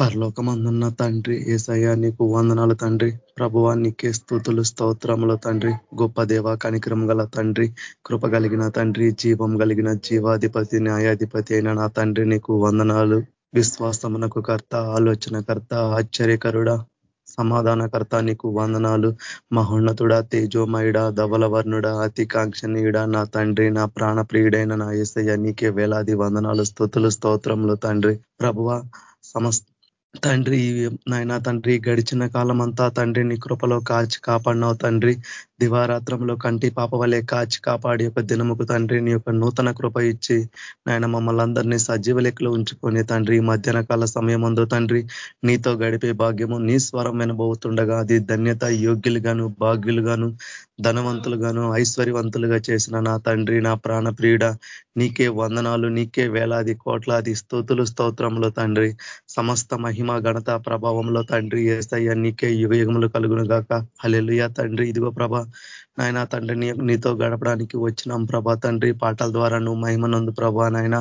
పరలోకమందున్న తండ్రి ఏసయ్య నీకు వందనాలు తండ్రి. ప్రభువా నీకే స్థుతులు స్తోత్రములు తండ్రి. గొప్ప దేవ కనిక్రమ గల తండ్రి. కృప కలిగిన తండ్రి జీవం కలిగిన జీవాధిపతి న్యాయాధిపతి అయిన నా తండ్రి. నీకు వందనాలు. విశ్వాసమునకు కర్త ఆలోచనకర్త ఆశ్చర్యకరుడ సమాధానకర్త నీకు వందనాలు. మహోన్నతుడ తేజోమయుడ ధవలవర్ణుడ వర్ణుడ కాంక్షణీయుడ నా తండ్రి. నా ప్రాణప్రియుడైన నా ఏసయ్య నీకే వేలాది వందనాలు స్థుతులు స్తోత్రములు తండ్రి. ప్రభువ సమస్త తండ్రి నాయన తండ్రి గడిచిన కాలం అంతా తండ్రి నీ కృపలో కాచి కాపాడినావు తండ్రి. దివారాత్రంలో కంటి పాప వలె కాచి కాపాడి యొక్క దినముకు తండ్రి నీ యొక్క నూతన కృప ఇచ్చి నాయన మమ్మల్ని అందరినీ సజీవ లెక్కలో ఉంచుకొని తండ్రి మధ్యాహ్న కాల సమయం అందు తండ్రి నీతో గడిపే భాగ్యము నీ స్వరం వినబోతుండగా అది ధన్యత యోగ్యులుగాను భాగ్యులుగాను ధనవంతులుగాను ఐశ్వర్యవంతులుగా చేసిన నా తండ్రి నా ప్రాణప్రియుడ నీకే వందనాలు నీకే వేలాది కోట్లాది స్తోతులు స్తోత్రంలో తండ్రి. సమస్త మహిమ ఘనత ప్రభావంలో తండ్రి ఏసయ్య నీకే యుగ యుగములు కలుగును గాక హలెలుయా తండ్రి. ఇదిగో ప్రభ నాయన తండ్రి నీతో గడపడానికి వచ్చినాం ప్రభా తండ్రి. పాటల ద్వారా నువ్వు మహిమనందు ప్రభా నాయన.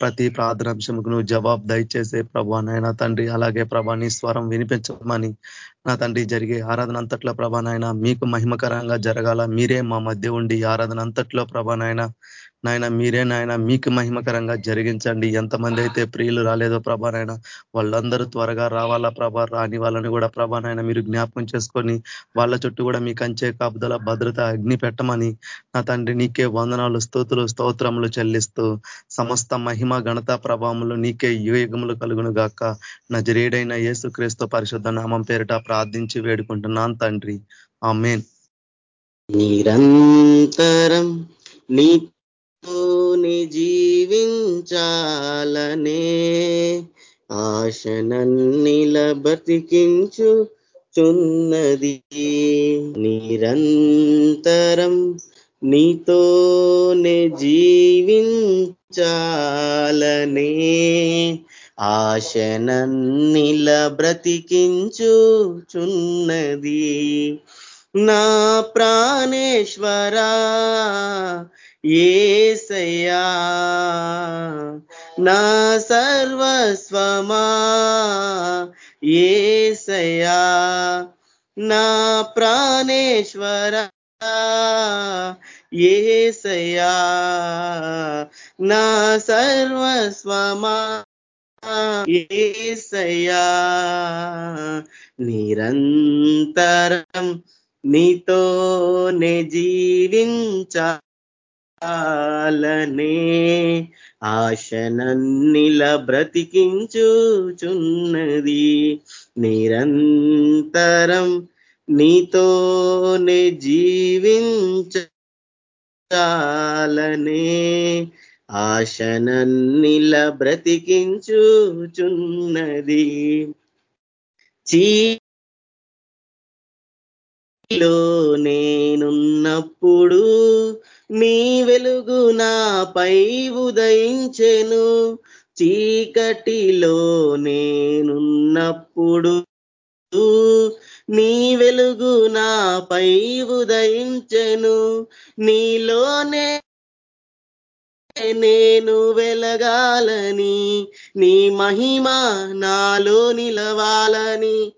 ప్రతి ప్రార్థనాంశంకు నువ్వు జవాబు దయచేసే ప్రభా నాయన తండ్రి. అలాగే ప్రభా నీ స్వరం వినిపించమని నా తండ్రి జరిగే ఆరాధన అంతట్లో ప్రభా నాయన మీకు మహిమకరంగా జరగాల. మీరే మా మధ్య ఉండి ఆరాధన అంతట్లో ప్రభా నాయన నాయన మీరే నాయన మీకు మహిమకరంగా జరిగించండి. ఎంతమంది అయితే ప్రియులు రాలేదో ప్రభా వాళ్ళందరూ త్వరగా రావాలా ప్రభా రాని వాళ్ళని కూడా ప్రభా మీరు జ్ఞాపకం చేసుకొని వాళ్ళ చుట్టూ కూడా మీ కంచే కాపుదల భద్రత అగ్ని పెట్టమని నా తండ్రి నీకే వందనాలు స్తోతులు స్తోత్రములు చెల్లిస్తూ సమస్త మహిమ ఘనత ప్రభావములు నీకే యుగములు కలుగును గాక. నజరేడైన యేసు క్రీస్తు పరిశుద్ధ నామం పేరిట ప్రార్థించి వేడుకుంటున్నాను తండ్రి. ఆ నిరంతరం నీ నీ జీవించాలనే ఆశనన్నిల బతికించు చున్నది నిరంతరం నీతోనే జీవించాలనే ఆశనన్నిల బ్రతికించుచున్నది. నా ప్రాణేశ్వరా ఏసయ్యా నా సర్వస్వమా? ఏసయ్యా నా ప్రాణేశ్వర? ఏసయ్యా నా సర్వస్వమా? ఏసయ్యా నిరంతరం నీతోనే జీవించా. ఆలనే ఆశనన్నిల బ్రతికించుచున్నది. నిరంతరం నీతోనే జీవించాలనే ఆశనన్నిల బ్రతికించుచున్నది. చీలో నేనున్నప్పుడు నీ వెలుగు నాపై ఉదయించెను. చీకటిలో నేనున్నప్పుడు నీ వెలుగు నాపై ఉదయించెను. నీలోనే నేను వెలగాలని నీ మహిమ నాలో నిలవాలని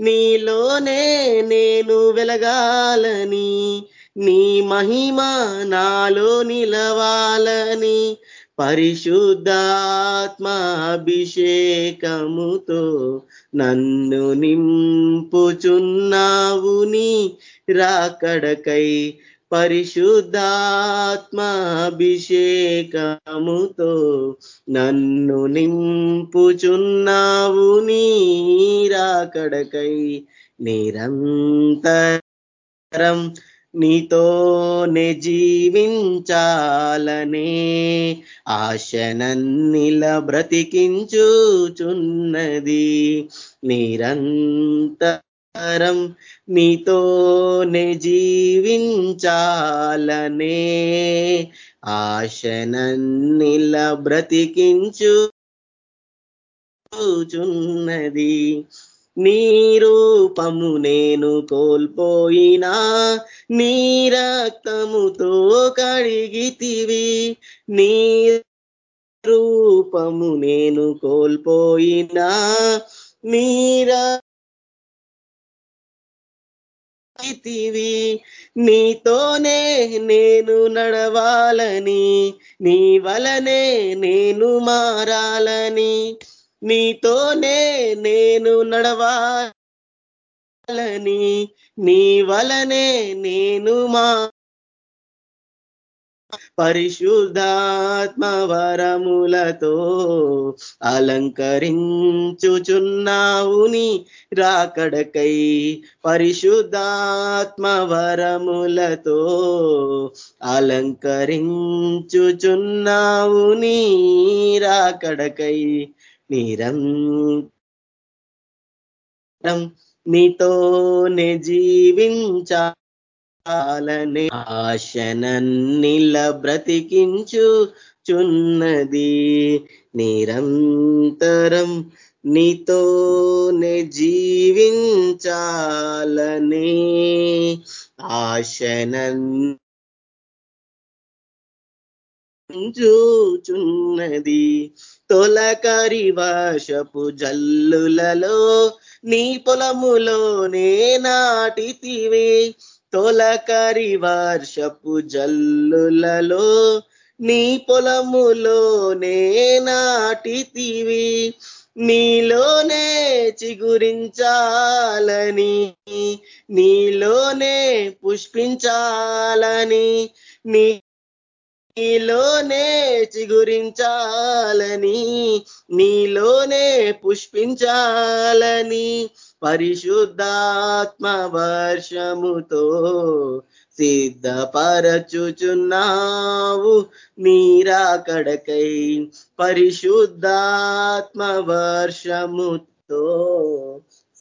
నీలోనే నేను వెలగాలని నీ మహిమ నాలో నిలవాలని పరిశుద్ధాత్మ అభిషేకముతో నన్ను నింపుచున్నావు నీ రాకడకై పరిశుద్ధాత్మాభిషేకముతో నన్ను నింపుచున్నావు నీ రాకడకై నిరంతరం నీతోనే జీవించాలనే ఆశనన్నిల బ్రతికించుచున్నది. నిరంతరం నీతోనే జీవించాలనే ఆశనన్నిల బ్రతికించు చూచున్నది నీ రూపము నేను కోల్పోయినా నీ రక్తముతో కడిగితివి నీ రూపము నేను కోల్పోయినా నీరా నీతోనే నేను నడవాలని నీ వలనే నేను మారాలని నీతోనే నేను నడవాలని నీ వలనే నేను మా పరిశుద్ధాత్మ వరములతో అలంకరించుచున్నావుని రాకడకై. పరిశుద్ధాత్మ వరములతో అలంకరించుచున్నావుని రాకడకై. నిరంతరం నీతోనే జీవించాలనే ఆశనన్నిల బ్రతికించు చున్నది నిరంతరం నీతోనే జీవించాలనే ఆశనన్ చూచున్నది. తొలకరి వర్షపు జల్లులలో నీ పొలములోనే నాటితివే. తొలకరి వర్షపు జల్లులలో నీ పొలములోనే నాటితివి. నీలోనే చిగురించాలని నీలోనే పుష్పించాలని నీ నీలోనే చిగురించాలని నీలోనే పుష్పించాలని పరిశుద్ధాత్మ వర్షముతో సిద్ధపరచుచున్నావు. నీరాకడకై పరిశుద్ధాత్మ వర్షముతో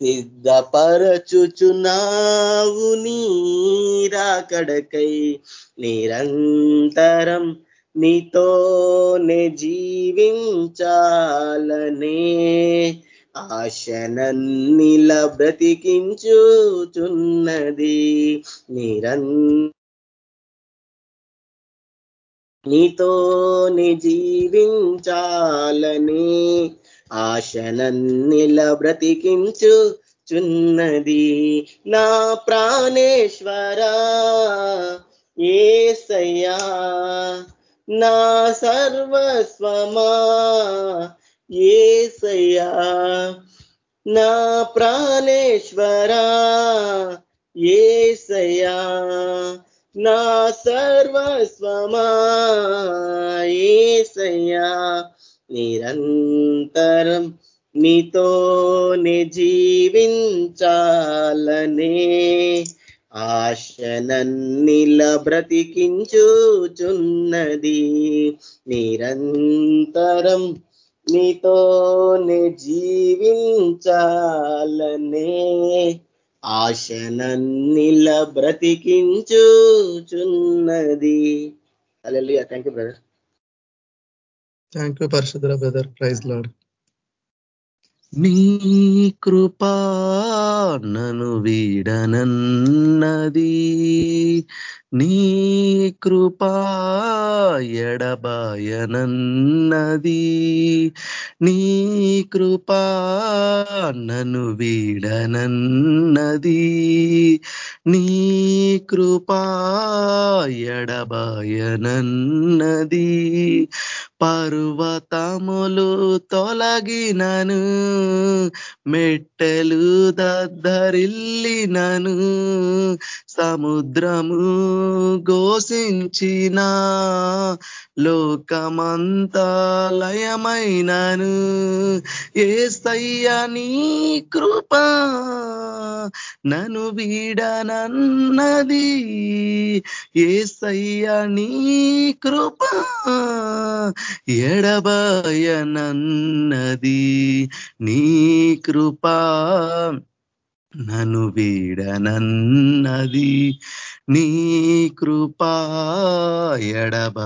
సిద్ధపరచుచున్నావు నీరాకడకై నిరంతరం నీతోనే జీవించాలనే ఆశనన్నిల బ్రతికించుచున్నది. నిరంతరం నీతోనే జీవించాలనే ఆశనన్నిల బ్రతికించు చున్నది నా ప్రాణేశ్వర. ఏసయ్యా నా సర్వస్వమా. ఏసయ్యా నా ప్రాణేశ్వర. ఏసయ్యా నా సర్వస్వమా. ఏసయ్యా నిరంతరం నీతోనే జీవించాలనే ఆశనన్నిల బ్రతికించుచున్నది. నిరంతరం నీతోనే జీవించాలనే ఆశనన్నిల బ్రతికించుచున్నది. Hallelujah thank you brother thank you పరిశుద్ర బ్రదర్ ప్రైజ్ లాడ్ నీ కృపా నను వీడనన్నది. నీ కృపా ఎడబాయనన్నది. నీ కృపా నను వీడనన్నది. నీ కృపా ఎడబాయనన్నది. పర్వతములు తొలగినను మెట్టెలు దద్దరిల్లినను సముద్రము ఘోషించిన లోకమంతా లయమైనను. ఏస్తయ్య నీ కృప నను వీడనన్నది. ఏసయ్య నీ కృప ఎడబాయనన్నది. నీ కృప నను వీడనన్నది. నీ కృపా ఎడబాయనన్నది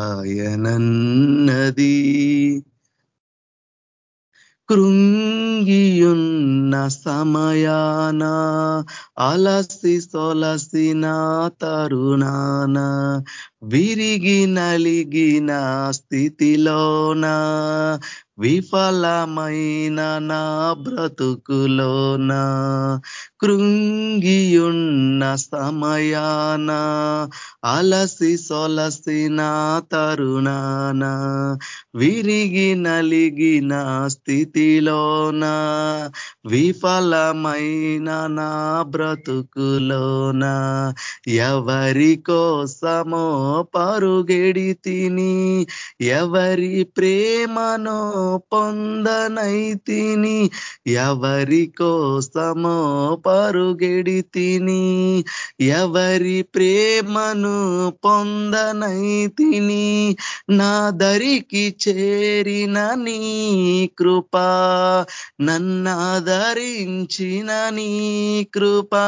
కృంగియున్న సమయాన అలసి సొలసిన తరుణాన విరిగి నలిగిన స్థితిలోన విఫలమైన నా బ్రతుకులోన కృంగియున్న సమయాన అలసి సొలసిన తరుణాన విరిగి నలిగిన స్థితిలోన విఫలమైన నా బ్రతుకులోన ఎవరి కోసమో పరుగెడి తిని ఎవరి ప్రేమనో పొందనైతిని ఎవరి కోసమో పరుగెడి తిని ఎవరి ప్రేమను పొందనైతిని నా దరికి చేరిన నీ కృపా నన్నాదరించిన నీ కృపా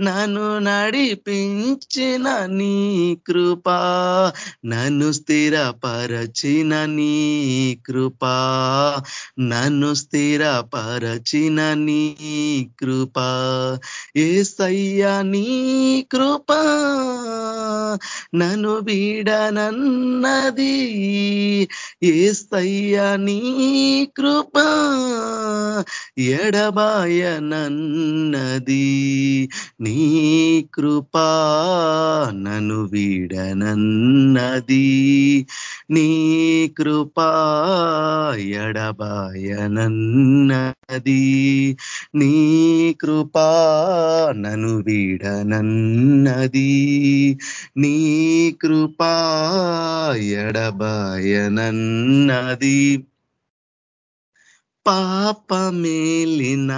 నన్ను నడిపించిన నీ కృపా నన్ను స్థిరపరచిన నీ కృప. నన్ను స్థిరపరచిన నీ కృపా. ఏసయ్యా నీ కృపా నన్ను వీడనన్నది. ఏసయ్యా నీ కృపా ఎడబాయనన్నది. నీ కృపా నన్ను వీడనన్నది. నీ కృపా ఎడబాయనన్నది. నీ కృపా నను వీడనన్నది. నీ కృపా ఎడబాయనన్నది. పాపమేలిన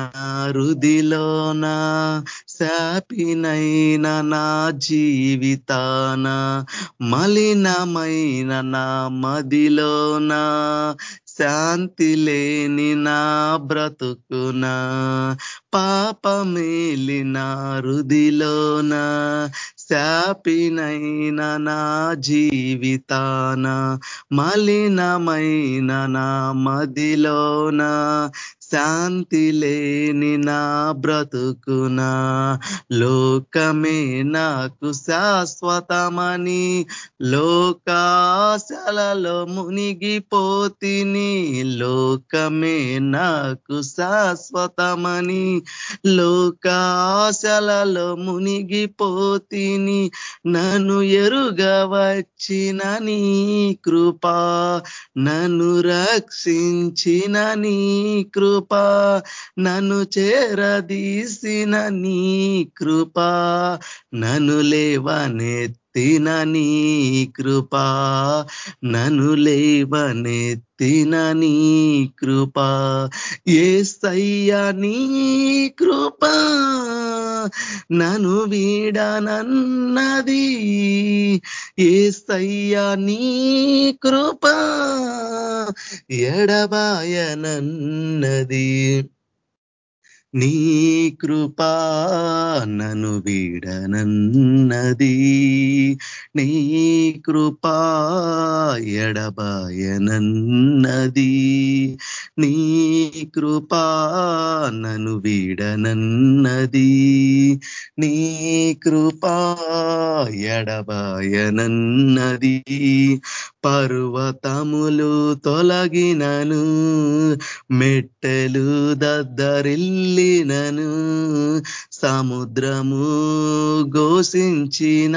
రుదిలోన శాపినైన నా జీవితాన మలినమైన నా మదిలోన శాంతి లేని నా బ్రతుకున పాపమేలిన రుదిలోన శాపినైన నా జీవితాన మలినమైన నా మదిలోన. శాంతి లేని నా బ్రతుకునా లోకమే నాకు శాశ్వతమని లోకాశలలో మునిగిపోతిని లోకమే నాకు శాశ్వతమని లోకాశలలో మునిగిపోతిని నన్ను ఎరుగవచ్చిన నీ కృపా నన్ను రక్షించిన నీ కృప కృప నన్ను చేరదీసిన నీ కృప నన్ను లేవనెత్తి లేవనెత్తిన నీ కృపా నను లేవనెత్తిన నీ కృపా. ఏ నీ కృపా నను వీడనన్నది. ఏస్తయ్యా నీ కృపా ఎడబాయనన్నది. నీ కృపా నను వీడనన్నది. నీ కృపా ఎడబాయనన్నది. నీ కృపా నను వీడనన్నది. నీ కృపా ఎడబాయనన్నది. పర్వతములు తొలగినను మెట్టెలు దద్దరిల్లి దద్దరిల్లినను సముద్రము ఘోషించిన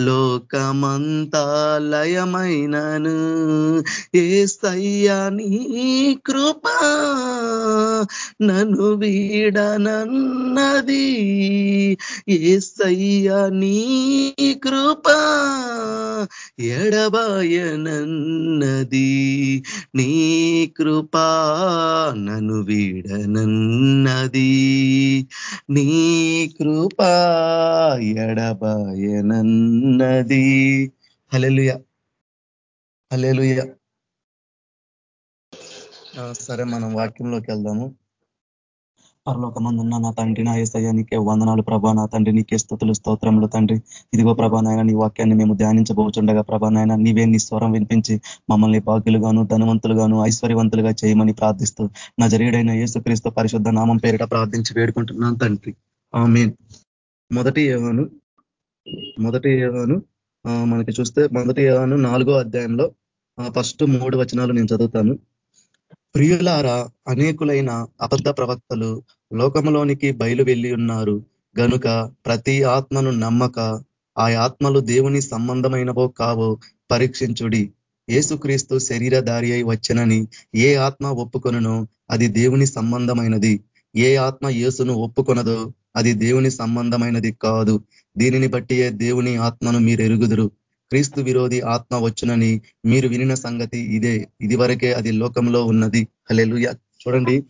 లోకమంతా లయమైనను. ఏ సయ్యాని కృప నన్ను వీడనన్నది. ఏ నీ కృప ఎడబాయనన్నది. నీ కృప నను వీడనన్నది. నీ కృపా ఎడబాయనన్నది. హలెలుయ హలెలుయ సరే మనం వాక్యంలోకి వెళ్దాము. పరలోకమందున్న నా తండ్రి నా ఏసయ్య నీకే వందనాలు ప్రభా. నా తండ్రి నీకే స్థుతులు స్తోత్రములు తండ్రి. ఇదిగో ప్రభా నాయన నీ వాక్యాన్ని మేము ధ్యానించబోచుండగా ప్రభా నాయన నీవే నీ స్వరం వినిపించి మమ్మల్ని భాగ్యులుగాను ధనవంతులుగాను ఐశ్వర్యవంతులుగా చేయమని ప్రార్థిస్తూ నా జరిగడైన యేసుక్రీస్తు పరిశుద్ధ నామం పేరిట ప్రార్థించి వేడుకుంటున్నాను తండ్రి. ఆమె మొదటి ఏవాను మొదటి యోగాను మనకి చూస్తే మొదటి ఏవాను నాలుగో అధ్యాయంలో ఫస్ట్ మూడు వచనాలు నేను చదువుతాను. ప్రియులారా అనేకులైన అబద్ధ ప్రవక్తలు లోకములోనికి బయలు వెళ్ళి ఉన్నారు. గనుక ప్రతి ఆత్మను నమ్మక ఆ ఆత్మలు దేవుని సంబంధమైనవో కావో పరీక్షించుడి. ఏసుక్రీస్తు శరీరధారి అయి వచ్చనని ఏ ఆత్మ ఒప్పుకొనో అది దేవుని సంబంధమైనది. ఏ ఆత్మ యేసును ఒప్పుకొనదో అది దేవుని సంబంధమైనది కాదు. దీనిని బట్టియే దేవుని ఆత్మను మీరు ఎరుగుదురు క్రీస్తు విరోధి ఆత్మ వచ్చునని మీరు వినిన సంగతి ఇదే. ఇది వరకే అది లోకంలో ఉన్నది. హలెలుయ చూడండి.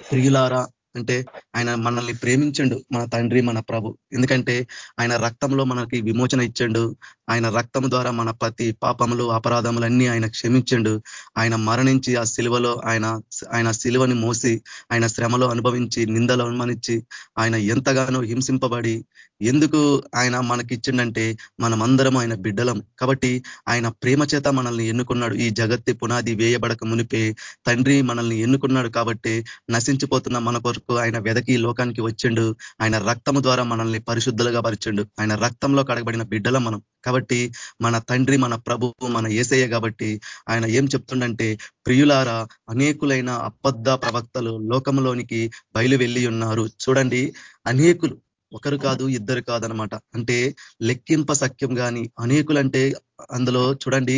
ప్రియులారా అంటే ఆయన మనల్ని ప్రేమించండు మన తండ్రి మన ప్రభు. ఎందుకంటే ఆయన రక్తంలో మనకి విమోచన ఇచ్చండు. ఆయన రక్తం ద్వారా మన ప్రతి పాపములు అపరాధములన్నీ ఆయన క్షమించండు. ఆయన మరణించి ఆ శిలువలో ఆయన ఆయన శిలువని మోసి ఆయన శ్రమలో అనుభవించి నిందలు అనుమానించి ఆయన ఎంతగానో హింసింపబడి ఎందుకు ఆయన మనకిచ్చిండంటే మనమందరం ఆయన బిడ్డలం. కాబట్టి ఆయన ప్రేమ చేత మనల్ని ఎన్నుకున్నాడు. ఈ జగత్తి పునాది వేయబడక మునిపే తండ్రి మనల్ని ఎన్నుకున్నాడు కాబట్టి నశించిపోతున్న మన కొరకు ఆయన వెదకి లోకానికి వచ్చిండు. ఆయన రక్తము ద్వారా మనల్ని పరిశుద్ధులుగా పరిచిండు. ఆయన రక్తంలో కడగబడిన బిడ్డలం మనం. కాబట్టి మన తండ్రి మన ప్రభువు మన ఏసయ్య కాబట్టి ఆయన ఏం చెప్తుండంటే ప్రియులారా అనేకులైన అబద్ధ ప్రవక్తలు లోకంలోనికి బయలు వెళ్ళి ఉన్నారు. చూడండి అనేకులు ఒకరు కాదు ఇద్దరు కాదనమాట. అంటే లెక్కింప సఖ్యం కానీ అనేకులంటే అందులో చూడండి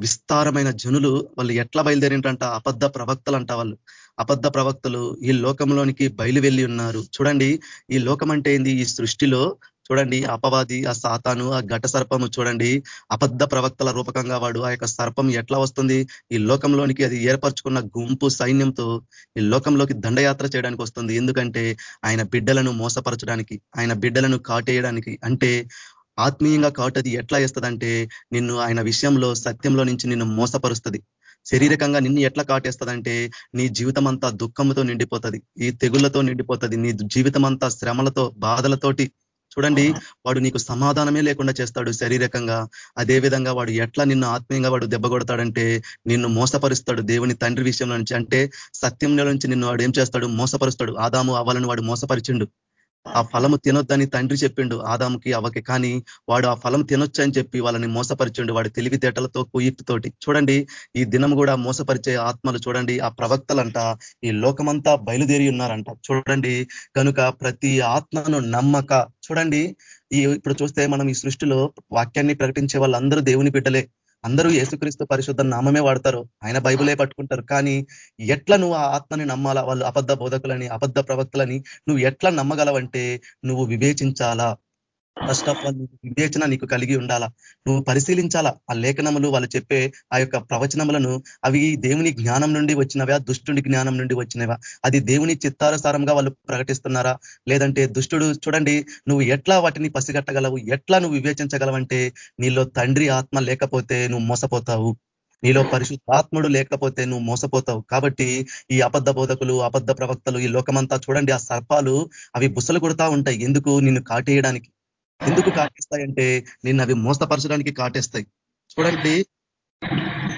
విస్తారమైన జనులు వాళ్ళు ఎట్లా బయలుదేరింటంట అబద్ధ ప్రవక్తలు అంట వాళ్ళు. అబద్ధ ప్రవక్తలు ఈ లోకంలోనికి బయలు వెళ్ళి ఉన్నారు. చూడండి ఈ లోకం అంటే ఏంది? ఈ సృష్టిలో చూడండి అపవాది ఆ సాతాను ఆ ఘట సర్పము చూడండి అబద్ధ ప్రవక్తల రూపకంగా వాడు ఆ యొక్క సర్పం ఎట్లా వస్తుంది? ఈ లోకంలోనికి అది ఏర్పరచుకున్న గుంపు సైన్యంతో ఈ లోకంలోకి దండయాత్ర చేయడానికి వస్తుంది. ఎందుకంటే ఆయన బిడ్డలను మోసపరచడానికి ఆయన బిడ్డలను కాటేయడానికి అంటే ఆత్మీయంగా కాటది ఎట్లా వేస్తుందంటే నిన్ను ఆయన విషయంలో సత్యంలో నుంచి నిన్ను మోసపరుస్తుంది. శారీరకంగా నిన్ను ఎట్లా కాటేస్తుందంటే నీ జీవితం అంతా దుఃఖంతో నిండిపోతుంది ఈ తెగుళ్ళతో నిండిపోతుంది నీ జీవితం అంతా శ్రమలతో బాధలతోటి చూడండి వాడు నీకు సమాధానమే లేకుండా చేస్తాడు శారీరకంగా. అదే విధంగా వాడు ఎట్లా నిన్ను ఆత్మీయంగా వాడు దెబ్బ కొడతాడంటే నిన్ను మోసపరుస్తాడు దేవుని తండ్రి విషయంలో నుంచి. అంటే సత్యంలో నుంచి నిన్ను వాడు ఏం చేస్తాడు? మోసపరుస్తాడు. ఆదాము అవ్వాలని వాడు మోసపరిచిండు. ఆ ఫలము తినొద్దని తండ్రి చెప్పిండు ఆదాముకి అవకి కానీ వాడు ఆ ఫలం తినొచ్చు అని చెప్పి వాళ్ళని మోసపరిచిండు. వాడు తెలివితేటలతో కుయిప్తితోటి చూడండి ఈ దినం కూడా మోసపరిచే ఆత్మలు చూడండి ఆ ప్రవక్తలంట ఈ లోకమంతా బయలుదేరి ఉన్నారంట. చూడండి కనుక ప్రతి ఆత్మను నమ్మక. చూడండి ఈ ఇప్పుడు చూస్తే మనం ఈ సృష్టిలో వాక్యాన్ని ప్రకటించే వాళ్ళందరూ దేవుని బిడ్డలే. అందరూ యేసుక్రీస్తు పరిశుద్ధ నామమే వాడతారు. ఆయన బైబులే పట్టుకుంటారు. కానీ ఎట్లా నువ్వు ఆ ఆత్మని నమ్మాలా? వాళ్ళు అబద్ధ బోధకులని అబద్ధ ప్రవక్తలని నువ్వు ఎట్లా నమ్మగలవంటే నువ్వు వివేచించాలా? ఫస్ట్ ఆఫ్ ఆల్ నీకు వివేచన నీకు కలిగి ఉండాలా? నువ్వు పరిశీలించాలా? ఆ లేఖనములు వాళ్ళు చెప్పే ఆ యొక్క ప్రవచనములను అవి దేవుని జ్ఞానం నుండి వచ్చినవా? దుష్టుడి జ్ఞానం నుండి వచ్చినవా? అది దేవుని చిత్తానుసారంగా వాళ్ళు ప్రకటిస్తున్నారా? లేదంటే దుష్టుడు చూడండి నువ్వు ఎట్లా వాటిని పసిగట్టగలవు? ఎట్లా నువ్వు వివేచించగలవంటే నీలో తండ్రి ఆత్మ లేకపోతే నువ్వు మోసపోతావు. నీలో పరిశుద్ధాత్ముడు లేకపోతే నువ్వు మోసపోతావు. కాబట్టి ఈ అబద్ధ బోధకులు అబద్ధ ప్రవక్తలు ఈ లోకమంతా చూడండి ఆ సర్పాలు అవి బుసలు కొడతా ఉంటాయి. ఎందుకు? నిన్ను కాటేయడానికి. ఎందుకు కాటేస్తాయంటే నిన్ను అవి మోసపరచడానికి కాటేస్తాయి. చూడండి.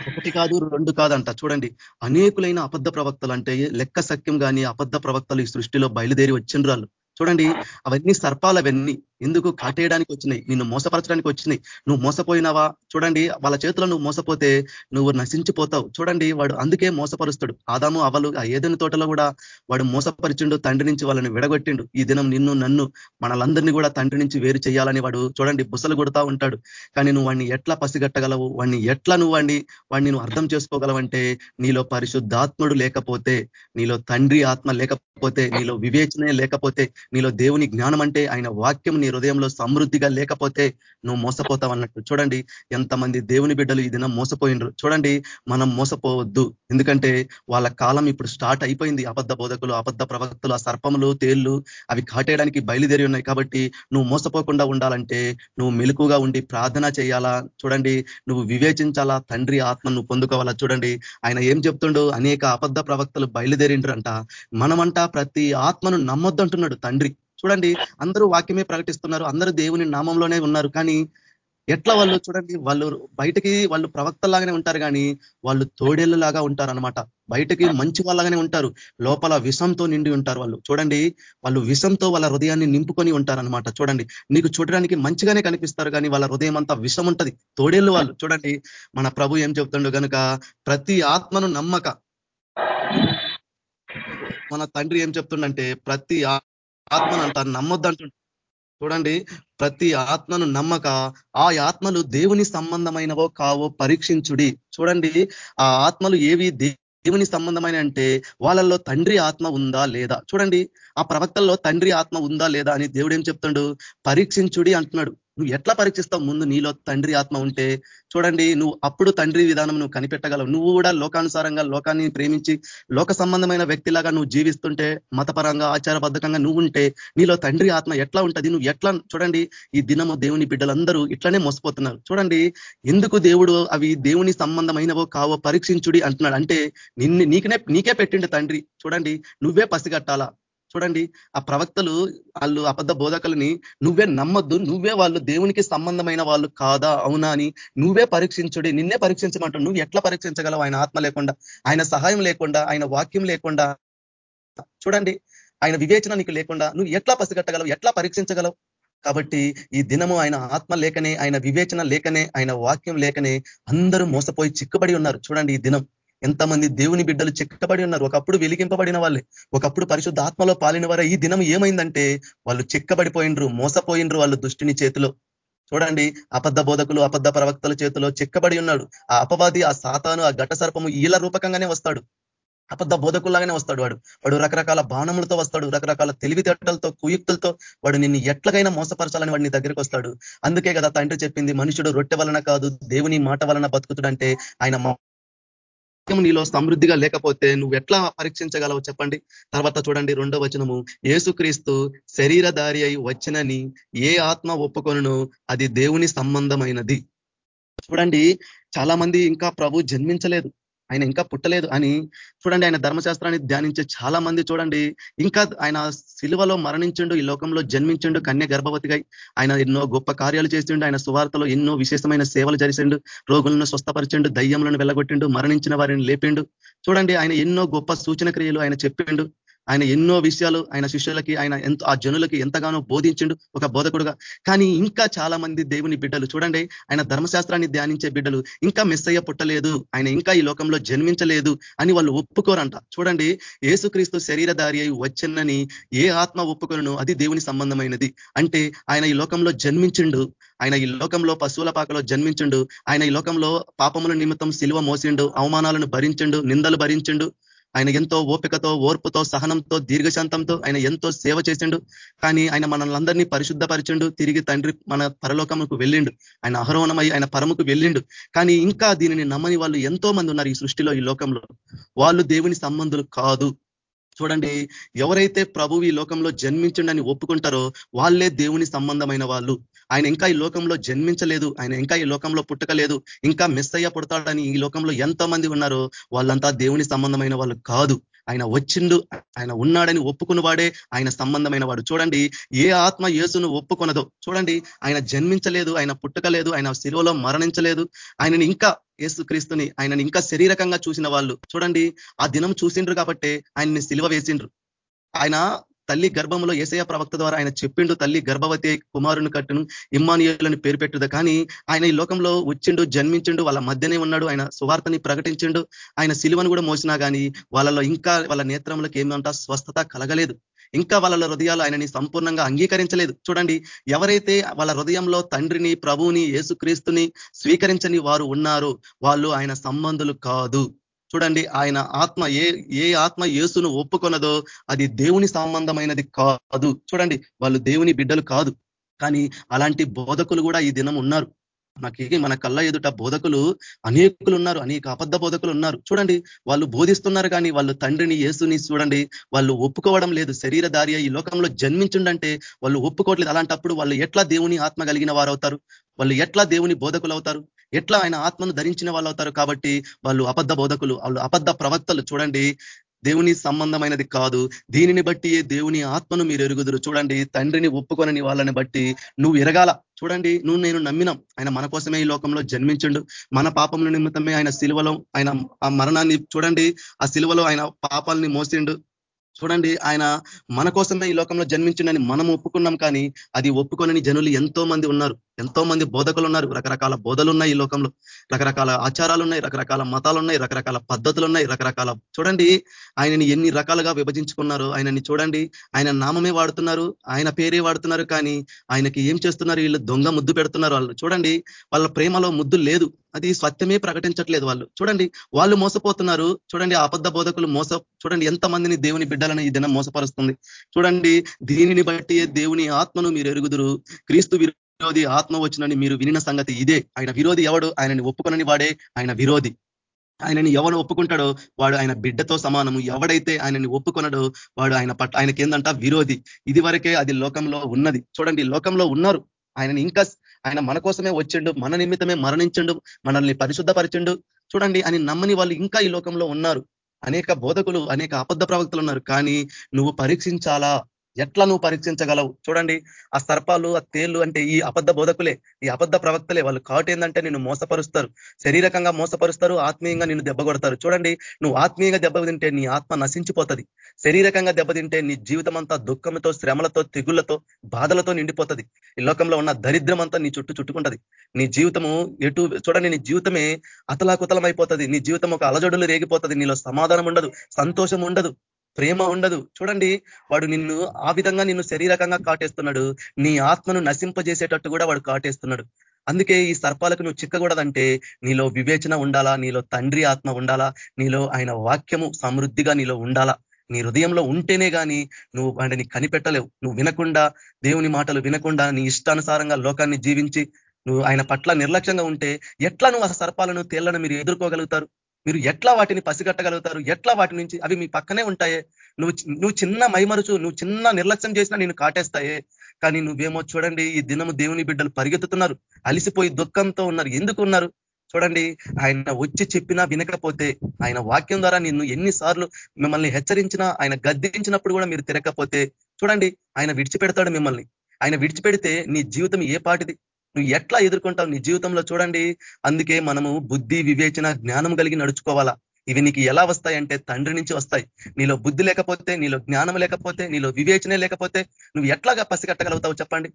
ఒకటి కాదు రెండు కాదంట. చూడండి. అనేకులైన అబద్ధ ప్రవక్తలు అంటే లెక్క సఖ్యం కానీ అబద్ధ ప్రవక్తలు ఈ సృష్టిలో బయలుదేరి వచ్చిండ్రాళ్ళు. చూడండి. అవన్నీ సర్పాలు అవన్నీ ఎందుకు కాటేయడానికి వచ్చినాయి? నిన్ను మోసపరచడానికి వచ్చినాయి. నువ్వు మోసపోయినావా? చూడండి వాళ్ళ చేతిలో నువ్వు మోసపోతే నువ్వు నశించిపోతావు. చూడండి వాడు అందుకే మోసపరుస్తాడు. ఆదాము అవలు ఆ ఏదైనా తోటలో కూడా వాడు మోసపరిచిండు తండ్రి నుంచి వాళ్ళని విడగొట్టిండు. ఈ దినం నిన్ను నన్ను మనలందరినీ కూడా తండ్రి నుంచి వేరు చేయాలని వాడు చూడండి బుసలు కొడతా ఉంటాడు. కానీ నువ్వు వాడిని ఎట్లా పసిగట్టగలవు? వాడిని ఎట్లా నువ్వు వాడిని వాడిని నువ్వు అర్థం చేసుకోగలవంటే నీలో పరిశుద్ధాత్ముడు లేకపోతే నీలో తండ్రి ఆత్మ లేకపోతే నీలో వివేచనే లేకపోతే నీలో దేవుని జ్ఞానం అంటే ఆయన వాక్యం నీ హృదయంలో సమృద్ధిగా లేకపోతే నువ్వు మోసపోతావు అన్నట్టు. చూడండి ఎంతమంది దేవుని బిడ్డలు ఈ దినం మోసపోయినరు చూడండి మనం మోసపోవద్దు. ఎందుకంటే వాళ్ళ కాలం ఇప్పుడు స్టార్ట్ అయిపోయింది. అబద్ధ బోధకులు అబద్ధ ప్రవక్తలు ఆ సర్పములు తేళ్ళు అవి కాటేయడానికి బయలుదేరి ఉన్నాయి కాబట్టి నువ్వు మోసపోకుండా ఉండాలంటే నువ్వు మెలుకుగా ఉండి ప్రార్థన చేయాలా? చూడండి నువ్వు వివేచించాలా? తండ్రి ఆత్మ నువ్వు పొందుకోవాలా? చూడండి ఆయన ఏం చెప్తుండో అనేక అబద్ధ ప్రవక్తలు బయలుదేరిండ్రంట. మనమంట ప్రతి ఆత్మను నమ్మొద్దంటున్నాడు తండ్రి. చూడండి అందరూ వాక్యమే ప్రకటిస్తున్నారు అందరూ దేవుని నామంలోనే ఉన్నారు కానీ ఎట్లా వాళ్ళు చూడండి వాళ్ళు బయటకి వాళ్ళు ప్రవక్తలాగానే ఉంటారు కానీ వాళ్ళు తోడేళ్ళలాగా ఉంటారు అనమాట బయటకి మంచి వాళ్ళగానే ఉంటారు లోపల విషంతో నిండి ఉంటారు వాళ్ళు. చూడండి వాళ్ళు విషంతో వాళ్ళ హృదయాన్ని నింపుకొని ఉంటారనమాట చూడండి నీకు చూడడానికి మంచిగానే కనిపిస్తారు కానీ వాళ్ళ హృదయం అంతా విషం ఉంటది. తోడేళ్ళు వాళ్ళు. చూడండి మన ప్రభు ఏం చెప్తుండో కనుక ప్రతి ఆత్మను నమ్మక. మన తండ్రి ఏం చెప్తుండంటే ప్రతి ఆత్మను అంటారు. నమ్మొద్దు అంటుంటారు చూడండి ప్రతి ఆత్మను నమ్మక ఆ ఆత్మలు దేవుని సంబంధమైనవో కావో పరీక్షించుడి. చూడండి ఆ ఆత్మలు ఏవి దేవుని సంబంధమైన అంటే వాళ్ళల్లో తండ్రి ఆత్మ ఉందా లేదా? చూడండి ఆ ప్రవక్తల్లో తండ్రి ఆత్మ ఉందా లేదా అని దేవుడు ఏం చెప్తాడు? పరీక్షించుడి అంటున్నాడు. నువ్వు ఎట్లా పరీక్షిస్తావు? ముందు నీలో తండ్రి ఆత్మ ఉంటే చూడండి నువ్వు అప్పుడు తండ్రి విధానం నువ్వు కనిపెట్టగలవు. నువ్వు కూడా లోకానుసారంగా లోకాన్ని ప్రేమించి లోక సంబంధమైన వ్యక్తిలాగా నువ్వు జీవిస్తుంటే మతపరంగా ఆచారబద్ధకంగా నువ్వు ఉంటే నీలో తండ్రి ఆత్మ ఎట్లా ఉంటుంది? నువ్వు ఎట్లా చూడండి ఈ దినము దేవుని బిడ్డలందరూ ఇట్లనే మోసపోతున్నారు. చూడండి ఎందుకు దేవుడు అవి దేవుని సంబంధమైనవో కావో పరీక్షించుడి అంటున్నాడు. అంటే నిన్ను నీకనే నీకే పెట్టిండు తండ్రి. చూడండి నువ్వే పసిగట్టాలా? చూడండి ఆ ప్రవక్తలు వాళ్ళు అబద్ధ బోధకులని నువ్వే నమ్మద్దు నువ్వే వాళ్ళు దేవునికి సంబంధమైన వాళ్ళు కాదా అవునా అని నువ్వే పరీక్షించుడి నిన్నే పరీక్షించమంటావు నువ్వు ఎట్లా పరీక్షించగలవు? ఆయన ఆత్మ లేకుండా ఆయన సహాయం లేకుండా ఆయన వాక్యం లేకుండా. చూడండి ఆయన వివేచన నీకు లేకుండా నువ్వు ఎట్లా పసిగట్టగలవు ఎట్లా పరీక్షించగలవు? కాబట్టి ఈ దినము ఆయన ఆత్మ లేకనే ఆయన వివేచన లేకనే ఆయన వాక్యం లేకనే అందరూ మోసపోయి చిక్కుబడి ఉన్నారు. చూడండి ఈ దినం. ఎంతమంది దేవుని బిడ్డలు చెక్కబడి ఉన్నారు? ఒకప్పుడు వెలిగింపబడిన వాళ్ళే. ఒకప్పుడు పరిశుద్ధ ఆత్మలో పాలిన వారే. ఈ దినం ఏమైందంటే వాళ్ళు చెక్కబడిపోయినరు మోసపోయినరు వాళ్ళు దుష్టిని చేతిలో. చూడండి అబద్ధ బోధకులు అబద్ధ ప్రవక్తల చేతిలో చెక్కబడి ఉన్నాడు. ఆ అపవాది ఆ సాతాను ఆ ఘట సర్పము ఈల రూపకంగానే వస్తాడు. అబద్ధ బోధకుల్లాగానే వస్తాడు వాడు. వాడు రకరకాల బాణములతో వస్తాడు రకరకాల తెలివితేటలతో కుయుక్తులతో. వాడు నిన్ను ఎట్లగైనా మోసపరచాలని వాడిని దగ్గరికి వస్తాడు. అందుకే కదా తండ్రి చెప్పింది మనుషుడు రొట్టె వలన కాదు దేవుని మాట వలన బతుకుతుడంటే ఆయన నీలో సమృద్ధిగా లేకపోతే నువ్వు ఎట్లా పరీక్షించగలవు చెప్పండి. తర్వాత చూడండి రెండో వచనము. ఏసుక్రీస్తు శరీరధారి అయి వచ్చినని ఏ ఆత్మ ఒప్పుకొనను? అది దేవుని సంబంధమైనది. చూడండి చాలా మంది ఇంకా ప్రభు జన్మించలేదు. ఆయన ఇంకా పుట్టలేదు అని చూడండి ఆయన ధర్మశాస్త్రాన్ని ధ్యానించే చాలా మంది చూడండి. ఇంకా ఆయన శిలువలో మరణించిండు ఈ లోకంలో జన్మించిండు కన్య గర్భవతిగా ఆయన ఎన్నో గొప్ప కార్యాలు చేసిండు ఆయన సువార్తలో ఎన్నో విశేషమైన సేవలు జరిసిండు రోగులను స్వస్థపరిచిండు దయ్యములను వెళ్ళగొట్టిండు మరణించిన వారిని లేపిండు. చూడండి ఆయన ఎన్నో గొప్ప సూచన క్రియలు ఆయన చెప్పిండు. ఆయన ఎన్నో విషయాలు ఆయన శిష్యులకి ఆయన ఎంతో ఆ జనులకి ఎంతగానో బోధించిండు ఒక బోధకుడుగా. కానీ ఇంకా చాలా మంది దేవుని బిడ్డలు చూడండి ఆయన ధర్మశాస్త్రాన్ని ధ్యానించే బిడ్డలు ఇంకా మెస్సయ్య పుట్టలేదు ఆయన ఇంకా ఈ లోకంలో జన్మించలేదు అని వాళ్ళు ఒప్పుకోరంట. చూడండి ఏసుక్రీస్తు శరీరధారి అయి వచ్చనని ఏ ఆత్మ ఒప్పుకోను అది దేవుని సంబంధమైనది. అంటే ఆయన ఈ లోకంలో జన్మించిండు ఆయన ఈ లోకంలో పశువుల పాకలో జన్మించిండు ఆయన ఈ లోకంలో పాపముల నిమిత్తం సిలువ మోసిండు అవమానాలను భరించిండు నిందలు భరించిండు ఆయన ఎంతో ఓపికతో ఓర్పుతో సహనంతో దీర్ఘశాంతంతో ఆయన ఎంతో సేవ చేసిండు. కానీ ఆయన మనల్ని అందరినీ పరిశుద్ధపరిచిండు. తిరిగి తండ్రి మన పరలోకముకు వెళ్ళిండు. ఆయన అహరోణమై ఆయన పరముకు వెళ్ళిండు. కానీ ఇంకా దీనిని నమ్మని వాళ్ళు ఎంతో మంది ఉన్నారు ఈ సృష్టిలో ఈ లోకంలో. వాళ్ళు దేవుని సంబంధులు కాదు. చూడండి ఎవరైతే ప్రభు ఈ లోకంలో జన్మించండి ఒప్పుకుంటారో వాళ్ళే దేవుని సంబంధమైన వాళ్ళు. ఆయన ఇంకా ఈ లోకంలో జన్మించలేదు ఆయన ఇంకా ఈ లోకంలో పుట్టకలేదు ఇంకా మిస్ అయ్య పుడతాడని ఈ లోకంలో ఎంతో మంది ఉన్నారో వాళ్ళంతా దేవుని సంబంధమైన వాళ్ళు కాదు. ఆయన వచ్చిండు ఆయన ఉన్నాడని ఒప్పుకుని వాడే ఆయన సంబంధమైన వాడు. చూడండి ఏ ఆత్మ యేసును ఒప్పుకొనదో. చూడండి ఆయన జన్మించలేదు ఆయన పుట్టకలేదు ఆయన శిలువలో మరణించలేదు. ఆయనని ఇంకా యేసు క్రీస్తుని ఆయనని ఇంకా శరీరకంగా చూసిన వాళ్ళు. చూడండి ఆ దినం చూసిండ్రు కాబట్టి ఆయన్ని సిలువ వేసిండ్రు. ఆయన తల్లి గర్భంలో ఏసయ ప్రవక్త ద్వారా ఆయన చెప్పిండు తల్లి గర్భవతి కుమారుని కట్టును ఇమ్మానియులను పేరు పెట్టుదా కానీ ఆయన ఈ లోకంలో వచ్చిండు జన్మించిండు వాళ్ళ మధ్యనే ఉన్నాడు ఆయన సువార్తని ప్రకటించిండు ఆయన సిలువను కూడా మోసినా కానీ వాళ్ళలో ఇంకా వాళ్ళ నేత్రములకు ఏమంటా స్వస్థత కలగలేదు. ఇంకా వాళ్ళ హృదయాలు ఆయనని సంపూర్ణంగా అంగీకరించలేదు. చూడండి ఎవరైతే వాళ్ళ హృదయంలో తండ్రిని ప్రభువుని యేసుక్రీస్తుని స్వీకరించని వారు ఉన్నారో వాళ్ళు ఆయన సంబంధులు కాదు. చూడండి ఆయన ఆత్మ ఏ ఏ ఆత్మ యేసును ఒప్పుకొనదో అది దేవుని సంబంధమైనది కాదు. చూడండి వాళ్ళు దేవుని బిడ్డలు కాదు. కానీ అలాంటి బోధకులు కూడా ఈ దినం ఉన్నారు. మనకి మన కళ్ళ ఎదుట బోధకులు అనేకులు ఉన్నారు అనేక అబద్ధ బోధకులు ఉన్నారు చూడండి వాళ్ళు బోధిస్తున్నారు కానీ వాళ్ళు తండ్రిని యేసుని చూడండి వాళ్ళు ఒప్పుకోవడం లేదు. శరీరధారి ఈ లోకంలో జన్మించుండంటే వాళ్ళు ఒప్పుకోవట్లేదు. అలాంటప్పుడు వాళ్ళు ఎట్లా దేవుని ఆత్మ కలిగిన వారు అవుతారు వాళ్ళు ఎట్లా దేవుని బోధకులు అవుతారు ఎట్లా ఆయన ఆత్మను ధరించిన వాళ్ళు అవుతారు కాబట్టి వాళ్ళు అబద్ధ బోధకులు వాళ్ళు అబద్ధ ప్రవక్తలు. చూడండి దేవుని సంబంధమైనది కాదు. దీనిని బట్టి దేవుని ఆత్మను మీరు ఎరుగుదురు. చూడండి తండ్రిని ఒప్పుకొనని వాళ్ళని బట్టి నువ్వు ఎరగాల. చూడండి నువ్వు నేను నమ్మినాం. ఆయన మన కోసమే ఈ లోకంలో జన్మించండు. మన పాపముల నిమిత్తమే ఆయన శిలువలో ఆయన ఆ మరణాన్ని చూడండి ఆ శిలువలో ఆయన పాపాలని మోసిండు. చూడండి ఆయన మన కోసమే ఈ లోకంలో జన్మించిండని మనం ఒప్పుకున్నాం కానీ అది ఒప్పుకొనని జనులు ఎంతో మంది ఉన్నారు. ఎంతో మంది బోధకులు ఉన్నారు రకరకాల బోధలు ఉన్నాయి ఈ లోకంలో. రకరకాల ఆచారాలు ఉన్నాయి రకరకాల మతాలు ఉన్నాయి రకరకాల పద్ధతులు ఉన్నాయి రకరకాల చూడండి ఆయనని ఎన్ని రకాలుగా విభజించుకున్నారు ఆయనని చూడండి ఆయన నామమే వాడుతున్నారు ఆయన పేరే వాడుతున్నారు కానీ ఆయనకి ఏం చేస్తున్నారు? వీళ్ళు దొంగ ముద్దు పెడుతున్నారు వాళ్ళు. చూడండి వాళ్ళ ప్రేమలో ముద్దు లేదు. అది సత్యమే ప్రకటించట్లేదు వాళ్ళు. చూడండి వాళ్ళు మోసపోతున్నారు. చూడండి అబద్ధ బోధకులు మోస చూడండి ఎంత మందిని దేవుని బిడ్డలను ఈ దినం మోసపరుస్తుంది. చూడండి దీనిని బట్టి దేవుని ఆత్మను మీరు ఎరుగుదురు. క్రీస్తు విరోధి ఆత్మ వచ్చినని మీరు వినిన సంగతి ఇదే. ఆయన విరోధి ఎవడు? ఆయనని ఒప్పుకొనని వాడే ఆయన విరోధి. ఆయనని ఎవరు ఒప్పుకుంటాడో వాడు ఆయన బిడ్డతో సమానము. ఎవడైతే ఆయనని ఒప్పుకొనడో వాడు ఆయన పట్ల ఆయనకి ఏందంట విరోధి. ఇది వరకే అది లోకంలో ఉన్నది. చూడండి లోకంలో ఉన్నారు. ఆయనని ఇంకా ఆయన మన కోసమే వచ్చిండు మన నిమిత్తమే మరణించండు మనల్ని పరిశుద్ధపరిచిండు. చూడండి అని నమ్మని వాళ్ళు ఇంకా ఈ లోకంలో ఉన్నారు. అనేక బోధకులు అనేక అబద్ధ ప్రవక్తలు ఉన్నారు. కానీ నువ్వు పరీక్షించాలా? ఎట్లా నువ్వు పరీక్షించగలవు? చూడండి ఆ సర్పాలు ఆ తేళ్ళు అంటే ఈ అబద్ధ బోధకులే ఈ అబద్ధ ప్రవక్తలే. వాళ్ళు కాటు ఏంటంటే నిన్ను మోసపరుస్తారు. శరీరకంగా మోసపరుస్తారు ఆత్మీయంగా నిన్ను దెబ్బ కొడతారు. చూడండి నువ్వు ఆత్మీయంగా దెబ్బ తింటే నీ ఆత్మ నశించిపోతుంది. శరీరకంగా దెబ్బతింటే నీ జీవితం అంతా దుఃఖంతో శ్రమలతో తెగుళ్ళతో బాధలతో నిండిపోతుంది. ఈ లోకంలో ఉన్న దరిద్రం అంతా నీ చుట్టూ చుట్టుకుంటది. నీ జీవితము ఎటు చూడండి నీ జీవితమే అతలాకుతలం అయిపోతుంది నీ జీవితం ఒక అలజడులు రేగిపోతుంది. నీలో సమాధానం ఉండదు సంతోషం ఉండదు ప్రేమ ఉండదు. చూడండి వాడు నిన్ను ఆ విధంగా నిన్ను శరీరకంగా కాటేస్తున్నాడు. నీ ఆత్మను నశింపజేసేటట్టు కూడా వాడు కాటేస్తున్నాడు. అందుకే ఈ సర్పాలకు నువ్వు చిక్కకూడదంటే నీలో వివేచన ఉండాలా? నీలో తండ్రి ఆత్మ ఉండాలా? నీలో ఆయన వాక్యము సమృద్ధిగా నీలో ఉండాలా? నీ హృదయంలో ఉంటేనే కానీ నువ్వు వాడిని కనిపెట్టలేవు. నువ్వు వినకుండా దేవుని మాటలు వినకుండా నీ ఇష్టానుసారంగా లోకాన్ని జీవించి నువ్వు ఆయన పట్ల నిర్లక్ష్యంగా ఉంటే ఎట్లా నువ్వు ఆ సర్పాలను తేళ్ళను మీరు ఎదుర్కోగలుగుతారు? మీరు ఎట్లా వాటిని పసిగట్టగలుగుతారు? ఎట్లా వాటి నుంచి అవి మీ పక్కనే ఉంటాయే? నువ్వు నువ్వు చిన్న మైమరుచు నువ్వు చిన్న నిర్లక్ష్యం చేసినా నేను కాటేస్తాయే? కానీ నువ్వేమో చూడండి ఈ దినము దేవుని బిడ్డలు పరిగెత్తుతున్నారు. అలిసిపోయి దుఃఖంతో ఉన్నారు. ఎందుకు ఉన్నారు? చూడండి ఆయన వచ్చి చెప్పినా వినకపోతే ఆయన వాక్యం ద్వారా నిన్ను ఎన్నిసార్లు మిమ్మల్ని హెచ్చరించినా ఆయన గద్దించినప్పుడు కూడా మీరు తిరగకపోతే చూడండి ఆయన విడిచిపెడతాడు మిమ్మల్ని. ఆయన విడిచిపెడితే నీ జీవితం ఏ పాటిది? నువ్వు ఎట్లా ఎదుర్కొంటావు నీ జీవితంలో చూడండి. అందుకే మనము బుద్ధి వివేచన జ్ఞానం కలిగి నడుచుకోవాలా. ఇవి నీకు ఎలా వస్తాయంటే తండ్రి నుంచి వస్తాయి. నీలో బుద్ధి లేకపోతే నీలో జ్ఞానం లేకపోతే నీలో వివేచనే లేకపోతే నువ్వు ఎట్లాగా పసిగట్టగలుగుతావు చెప్పండి.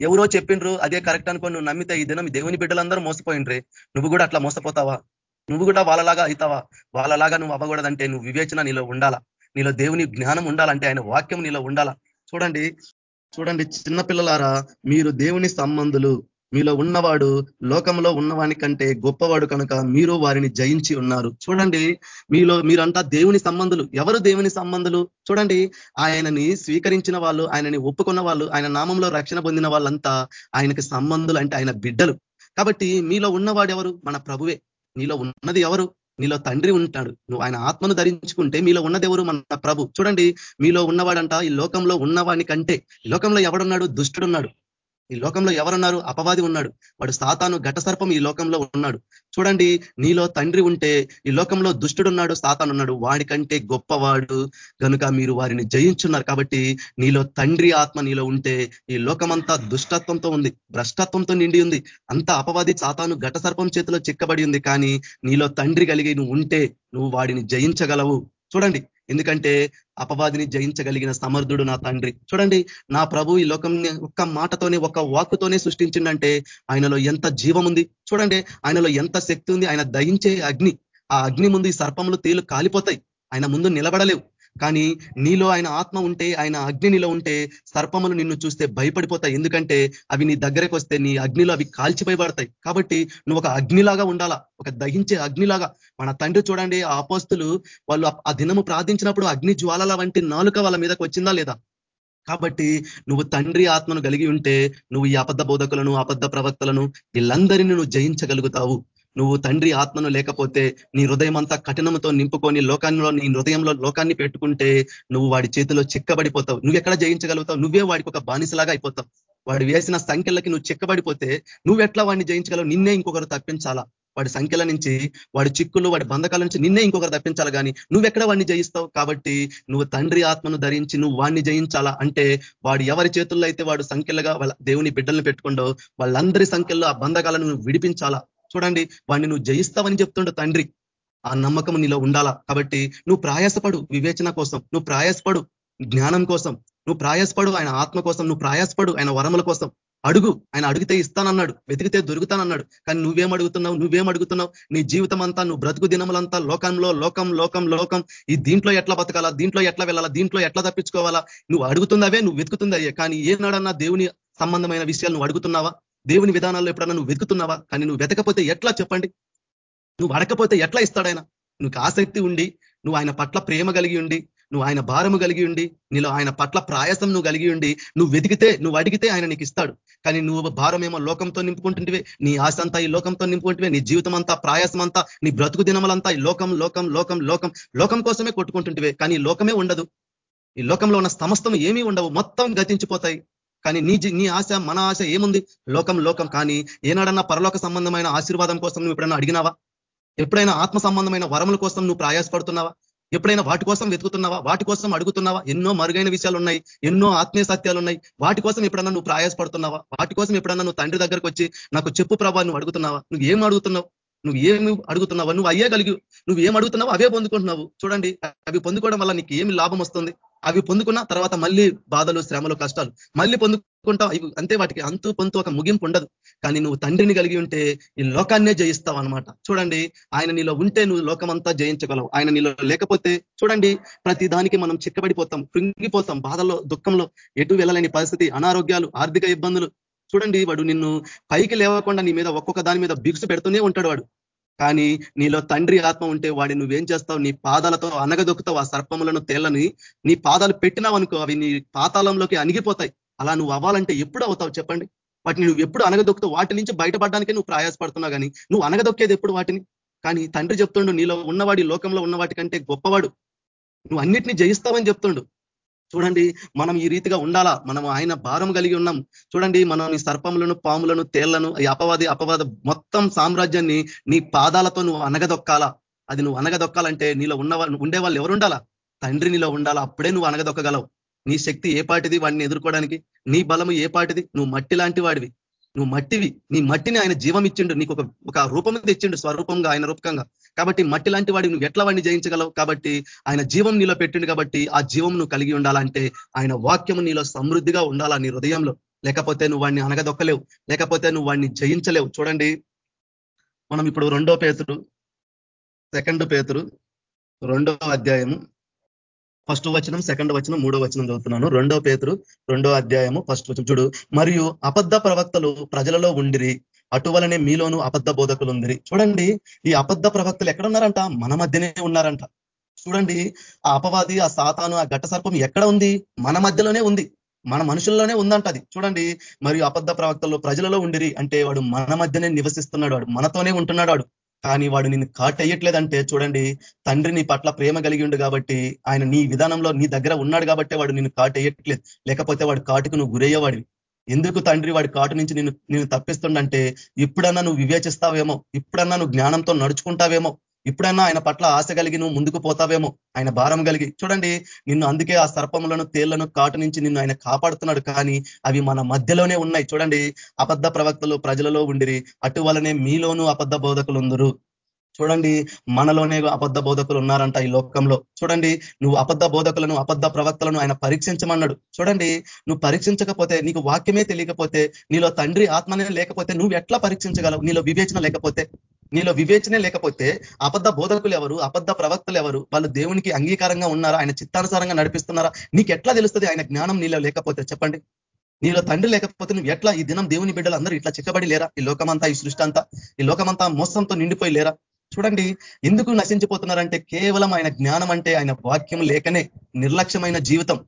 ఎవరో చెప్పిండ్రు అదే కరెక్ట్ అనుకో నువ్వు నమ్మితే ఈ దినం దేవుని బిడ్డలందరూ మోసపోయిండ్రే. నువ్వు కూడా అట్లా మోసపోతావా? నువ్వు కూడా వాళ్ళలాగా అవుతావా? వాళ్ళలాగా నువ్వు అవ్వకూడదంటే నువ్వు వివేచన నీలో ఉండాలా? నీలో దేవుని జ్ఞానం ఉండాలంటే ఆయన వాక్యం నీలో ఉండాలా? చూడండి చూడండి చిన్నపిల్లలారా మీరు దేవుని సంబంధులు. మీలో ఉన్నవాడు లోకంలో ఉన్నవాని కంటే గొప్పవాడు కనుక మీరు వారిని జయించి ఉన్నారు. చూడండి మీలో మీరంతా దేవుని సంబంధులు. ఎవరు దేవుని సంబంధులు? చూడండి ఆయనని స్వీకరించిన వాళ్ళు ఆయనని ఒప్పుకున్న వాళ్ళు ఆయన నామంలో రక్షణ పొందిన వాళ్ళంతా ఆయనకి సంబంధులు అంటే ఆయన బిడ్డలు. కాబట్టి మీలో ఉన్నవాడు ఎవరు? మన ప్రభువే. నీలో ఉన్నది ఎవరు? మీలో తండ్రి ఉంటాడు. నువ్వు ఆయన ఆత్మను ధరించుకుంటే మీలో ఉన్నదెవరు మన ప్రభు. చూడండి మీలో ఉన్నవాడంట ఈ లోకంలో ఉన్నవాని కంటే. లోకంలో ఎవడున్నాడు? దుష్టుడున్నాడు. ఈ లోకంలో ఎవరున్నారు? అపవాది ఉన్నాడు. వాడు సాతాను ఘటసర్పం ఈ లోకంలో ఉన్నాడు. చూడండి నీలో తండ్రి ఉంటే ఈ లోకంలో దుష్టుడున్నాడు సాతాను ఉన్నాడు. వాడికంటే గొప్పవాడు కనుక మీరు వారిని జయించున్నారు కాబట్టి నీలో తండ్రి ఆత్మ నీలో ఉంటే ఈ లోకమంతా దుష్టత్వంతో ఉంది భ్రష్టత్వంతో నిండి ఉంది. అంత అపవాది సాతాను ఘటసర్పం చేతిలో చిక్కబడి ఉంది. కానీ నీలో తండ్రి కలిగి నువ్వు ఉంటే నువ్వు వాడిని జయించగలవు. చూడండి ఎందుకంటే అపవాదిని జయించగలిగిన సమర్థుడు నా తండ్రి. చూడండి నా ప్రభు ఈ లోకం ఒక్క మాటతోనే ఒక్క వాక్కుతోనే సృష్టించిండంటే ఆయనలో ఎంత జీవం ఉంది చూడండి ఆయనలో ఎంత శక్తి ఉంది? ఆయన దయించే అగ్ని. ఆ అగ్ని ముందు ఈ సర్పములు తేలు కాలిపోతాయి. ఆయన ముందు నిలబడలేవు. కానీ నీలో ఆయన ఆత్మ ఉంటే ఆయన అగ్ని నీలో ఉంటే సర్పములు నిన్ను చూస్తే భయపడిపోతాయి. ఎందుకంటే అవి నీ దగ్గరకు వస్తే నీ అగ్నిలో అవి కాల్చిపోయబడతాయి కాబట్టి నువ్వు ఒక అగ్నిలాగా ఉండాలా? ఒక దహించే అగ్నిలాగా. మన తండ్రి చూడండి ఆ అపోస్తులు వాళ్ళు ఆ దినము ప్రార్థించినప్పుడు అగ్ని జ్వాలల వంటి నాలుక వాళ్ళ మీదకి వచ్చిందా లేదా? కాబట్టి నువ్వు తండ్రి ఆత్మను కలిగి ఉంటే నువ్వు ఈ అబద్ధ బోధకులను అబద్ధ ప్రవక్తలను వీళ్ళందరినీ నువ్వు జయించగలుగుతావు. నువ్వు తండ్రి ఆత్మను లేకపోతే నీ హృదయం అంతా కఠినంతో నింపుకొని లోకాల్లో నీ హృదయంలో లోకాన్ని పెట్టుకుంటే నువ్వు వాడి చేతిలో చిక్కబడిపోతావు. నువ్వు ఎక్కడ జయించగలుగుతావు? నువ్వే వాడికి ఒక బానిసలాగా అయిపోతావు. వాడు వేసిన సంఖ్యలకి నువ్వు చిక్కబడిపోతే నువ్వు ఎట్లా వాడిని జయించగలవు? నిన్నే ఇంకొకరు తప్పించాలా? వాడి సంఖ్యల నుంచి వాడి చిక్కులు వాడి బంధకాల నుంచి నిన్నే ఇంకొకరు తప్పించాలి కానీ నువ్వెక్కడ వాడిని జయిస్తావు? కాబట్టి నువ్వు తండ్రి ఆత్మను ధరించి నువ్వు వాడిని జయించాలా? అంటే వాడు ఎవరి చేతుల్లో అయితే వాడు సంఖ్యలుగా వాళ్ళ దేవుని బిడ్డలను పెట్టుకుండో వాళ్ళందరి సంఖ్యల్లో ఆ బంధకాలను నువ్వు విడిపించాలా? చూడండి వాడిని నువ్వు జయిస్తావని చెప్తుండో తండ్రి. ఆ నమ్మకం నీలో ఉండాలా? కాబట్టి నువ్వు ప్రయాసపడు వివేచన కోసం నువ్వు ప్రయాసపడు జ్ఞానం కోసం నువ్వు ప్రయాసపడు ఆయన ఆత్మ కోసం నువ్వు ప్రయాసపడు ఆయన వరముల కోసం. అడుగు ఆయన అడిగితే ఇస్తానన్నాడు వెతికితే దొరుకుతానన్నాడు. కానీ నువ్వేం అడుగుతున్నావు నువ్వేం అడుగుతున్నావు? నీ జీవితం అంతా నువ్వు బ్రతుకు దినములంతా లోకంలో లోకం లోకం లోకం. ఈ దీంట్లో ఎట్లా బతకాలా? దీంట్లో ఎట్లా వెళ్ళాలా? దీంట్లో ఎట్లా తప్పించుకోవాలా? నువ్వు అడుగుతుందవే నువ్వు వెతుకుతుందయ్యే కానీ ఏనాడన్నా దేవుని సంబంధమైన విషయాలు నువ్వు అడుగుతున్నావా? దేవుని విధానాల్లో ఎప్పుడన్నా నువ్వు వెతుకుతున్నావా? కానీ నువ్వు వెతకపోతే ఎట్లా చెప్పండి? నువ్వు అడకపోతే ఎట్లా ఇస్తాడాయన నువ్వు ఆసక్తి ఉండి నువ్వు ఆయన పట్ల ప్రేమ కలిగి ఉండి నువ్వు ఆయన భారము కలిగి ఉండి నీలో ఆయన పట్ల ప్రాయసం నువ్వు కలిగి ఉండి నువ్వు వెతికితే నువ్వు అడిగితే ఆయన నీకు ఇస్తాడు. కానీ నువ్వు భారమేమో లోకంతో నింపుకుంటుంటివే నీ ఆశ అంతా ఈ లోకంతో నింపుకుంటువే నీ జీవితం అంతా ప్రాయాసం అంతా నీ బ్రతుకు దినములంతా ఈ లోకం లోకం లోకం లోకం లోకం కోసమే కొట్టుకుంటుంటివే. కానీ లోకమే ఉండదు. ఈ లోకంలో ఉన్న సమస్తం ఏమీ ఉండవు. మొత్తం గతించిపోతాయి. కానీ నీ నీ ఆశ మన ఆశ ఏముంది? లోకం లోకం. కానీ ఏనాడన్నా పరలోక సంబంధమైన ఆశీర్వాదం కోసం నువ్వు ఎప్పుడైనా అడిగినావా? ఎప్పుడైనా ఆత్మ సంబంధమైన వరముల కోసం నువ్వు ప్రయాసపడుతున్నావా? ఎప్పుడైనా వాటి కోసం వెతుకుతున్నావా? వాటి కోసం అడుగుతున్నావా? ఎన్నో మరుగైన విషయాలు ఉన్నాయి ఎన్నో ఆత్మీయ సత్యాలు ఉన్నాయి వాటి కోసం ఎప్పుడన్నా నువ్వు ప్రయాసపడుతున్నావా? వాటి కోసం ఎప్పుడన్నా నువ్వు తండ్రి దగ్గరకు వచ్చి నాకు చెప్పు ప్రభా నువ్వు అడుగుతున్నావా? నువ్వు ఏం అడుగుతున్నావు? నువ్వు ఏమి అడుగుతున్నావా? నువ్వు అయ్యే కలిగి నువ్వు ఏం అడుగుతున్నావు అవే పొందుకుంటున్నావు. చూడండి అవి పొందుకోవడం వల్ల నీకు ఏమి లాభం వస్తుంది? అవి పొందుకున్న తర్వాత మళ్ళీ బాధలు శ్రమలు కష్టాలు మళ్ళీ పొందుకుంటావు. ఇవి అంతే వాటికి అంతు పొంతు ఒక ముగింపు ఉండదు. కానీ నువ్వు తండ్రిని కలిగి ఉంటే ఈ లోకాన్నే జయిస్తావు అనమాట చూడండి ఆయన నీలో ఉంటే నువ్వు లోకమంతా జయించగలవు. ఆయన నీలో లేకపోతే చూడండి ప్రతి దానికి మనం చిక్కబడిపోతాం కృంగిపోతాం బాధలో దుఃఖంలో ఎటు వెళ్ళలేని పరిస్థితి అనారోగ్యాలు ఆర్థిక ఇబ్బందులు. చూడండి వాడు నిన్ను పైకి లేవకుండా నీ మీద ఒక్కొక్క దాని మీద బిగుసు పెడుతూనే ఉంటాడు వాడు. కానీ నీలో తండ్రి ఆత్మ ఉంటే వాడి నువ్వేం చేస్తావు? నీ పాదాలతో అనగదొక్కుతావు ఆ సర్పములను తేళ్ళని నీ పాదాలు పెట్టినావు అనుకో అవి నీ పాతాళంలోకి అణిగిపోతాయి. అలా నువ్వు అవ్వాలంటే ఎప్పుడు అవుతావు చెప్పండి? వాటిని నువ్వు ఎప్పుడు అనగదొక్కుతావు వాటి నుంచి బయటపడడానికే నువ్వు ప్రయాసపడుతున్నావు కానీ నువ్వు అనగదొక్కేది ఎప్పుడు వాటిని? కానీ తండ్రి చెప్తుండు నీలో ఉన్నవాడి లోకంలో ఉన్న వాటి కంటే గొప్పవాడు. నువ్వు అన్నిటిని జయిస్తావని చెప్తుండు. చూడండి మనం ఈ రీతిగా ఉండాలా? మనం ఆయన భారం కలిగి ఉన్నాం. చూడండి మనం ఈ సర్పములను పాములను తేళ్ళను ఈ అపవాది అపవాద మొత్తం సామ్రాజ్యాన్ని నీ పాదాలతో నువ్వు అనగదొక్కాలా అది నువ్వు అనగదొక్కాలంటే నీలో ఉన్న ఉండే వాళ్ళు ఎవరు ఉండాలా? తండ్రి నీలో ఉండాలా? అప్పుడే నువ్వు అనగదొక్కగలవు నీ శక్తి ఏ పాటిది వాడిని ఎదుర్కోవడానికి? నీ బలము ఏ పాటిది? నువ్వు మట్టి లాంటి వాడివి. నువ్వు మట్టివి. నీ మట్టిని ఆయన జీవం ఇచ్చిండు. నీకు ఒక ఒక రూపం తెచ్చిండు స్వరూపంగా ఆయన రూపకంగా. కాబట్టి మట్టి లాంటి వాడి నువ్వు ఎట్లా వాడిని జయించగలవు? కాబట్టి ఆయన జీవం నీలో పెట్టిండు కాబట్టి ఆ జీవం నువ్వు కలిగి ఉండాలంటే ఆయన వాక్యం నీలో సమృద్ధిగా ఉండాలా నీ హృదయంలో. లేకపోతే నువ్వు వాడిని అనగదొక్కలేవు లేకపోతే నువ్వు వాడిని జయించలేవు. చూడండి. మనం ఇప్పుడు రెండో పేతుడు సెకండ్ పేతురు రెండో అధ్యాయము ఫస్ట్ వచనం సెకండ్ వచనం మూడో వచనం చదువుతున్నాను. రెండో పేతురు రెండో అధ్యాయము ఫస్ట్ వచనం. చూడు. మరియు అబద్ధ ప్రవక్తలు ప్రజలలో ఉండిరి. అటువలనే మీలోనూ అబద్ధ బోధకులు ఉంది చూడండి ఈ అబద్ధ ప్రవక్తలు ఎక్కడున్నారంట? మన మధ్యనే ఉన్నారంట. చూడండి ఆ అపవాది ఆ సాతాను ఆ ఘట సర్పం ఎక్కడ ఉంది? మన మధ్యలోనే ఉంది. మన మనుషుల్లోనే ఉందంట అది. చూడండి మరియు అబద్ధ ప్రవక్తలు ప్రజలలో ఉండిరి అంటే వాడు మన మధ్యనే నివసిస్తున్నాడు వాడు మనతోనే ఉంటున్నాడు వాడు. కానీ వాడు నిన్ను కాటయ్యట్లేదంటే చూడండి తండ్రి నీ పట్ల ప్రేమ కలిగి ఉండు కాబట్టి ఆయన నీ విధానంలో నీ దగ్గర ఉన్నాడు కాబట్టి వాడు నిన్ను కాటయ్యట్లేదు లేకపోతే వాడు కాటుకు నువ్వు గురయ్యేవాడివి ఎందుకు తండ్రి వాడి కాటు నుంచి నేను నేను తప్పిస్తుండంటే ఇప్పుడన్నా నువ్వు వివేచిస్తావేమో ఇప్పుడన్నా నువ్వు జ్ఞానంతో నడుచుకుంటావేమో ఇప్పుడన్నా ఆయన పట్ల ఆశ కలిగి నువ్వు ముందుకు పోతావేమో ఆయన భారం కలిగి. చూడండి నిన్ను అందుకే ఆ సర్పములను తేళ్ళను కాటు నుంచి నిన్ను ఆయన కాపాడుతున్నాడు. కానీ అవి మన మధ్యలోనే ఉన్నాయి. చూడండి అబద్ధ ప్రవక్తలు ప్రజలలో ఉండిరి. అటువలనే మీలోనూ అబద్ధ బోధకులు ఉందరు. చూడండి మనలోనే అబద్ధ బోధకులు ఉన్నారంట ఈ లోకంలో. చూడండి నువ్వు అబద్ధ బోధకులను అబద్ధ ప్రవక్తలను ఆయన పరీక్షించమన్నాడు. చూడండి నువ్వు పరీక్షించకపోతే నీకు వాక్యమే తెలియకపోతే నీలో తండ్రి ఆత్మనే లేకపోతే నువ్వు ఎట్లా పరీక్షించగలవు? నీలో వివేచన లేకపోతే. నీలో వివేచనే లేకపోతే అబద్ధ బోధకులు ఎవరు అబద్ధ ప్రవక్తలు ఎవరు? వాళ్ళు దేవునికి అంగీకారంగా ఉన్నారా? ఆయన చిత్తానుసారంగా నడిపిస్తున్నారా? నీకు ఎట్లా తెలుస్తుంది ఆయన జ్ఞానం నీలో లేకపోతే? చెప్పండి. నీలో తండ్రి లేకపోతే నువ్వు ఎట్లా ఈ దినం దేవుని బిడ్డలు అందరూ ఇట్లా చిక్కబడి లేరా? ఈ లోకమంతా ఈ సృష్టి అంతా ఈ లోకమంతా మోసంతో నిండిపోయి లేరా? చూడండి ఎందుకు నశించిపోతున్నారంటే కేవలం ఆయన జ్ఞానం అంటే ఆయన వాక్యం లేకనే నిర్లక్ష్యమైన జీవితం.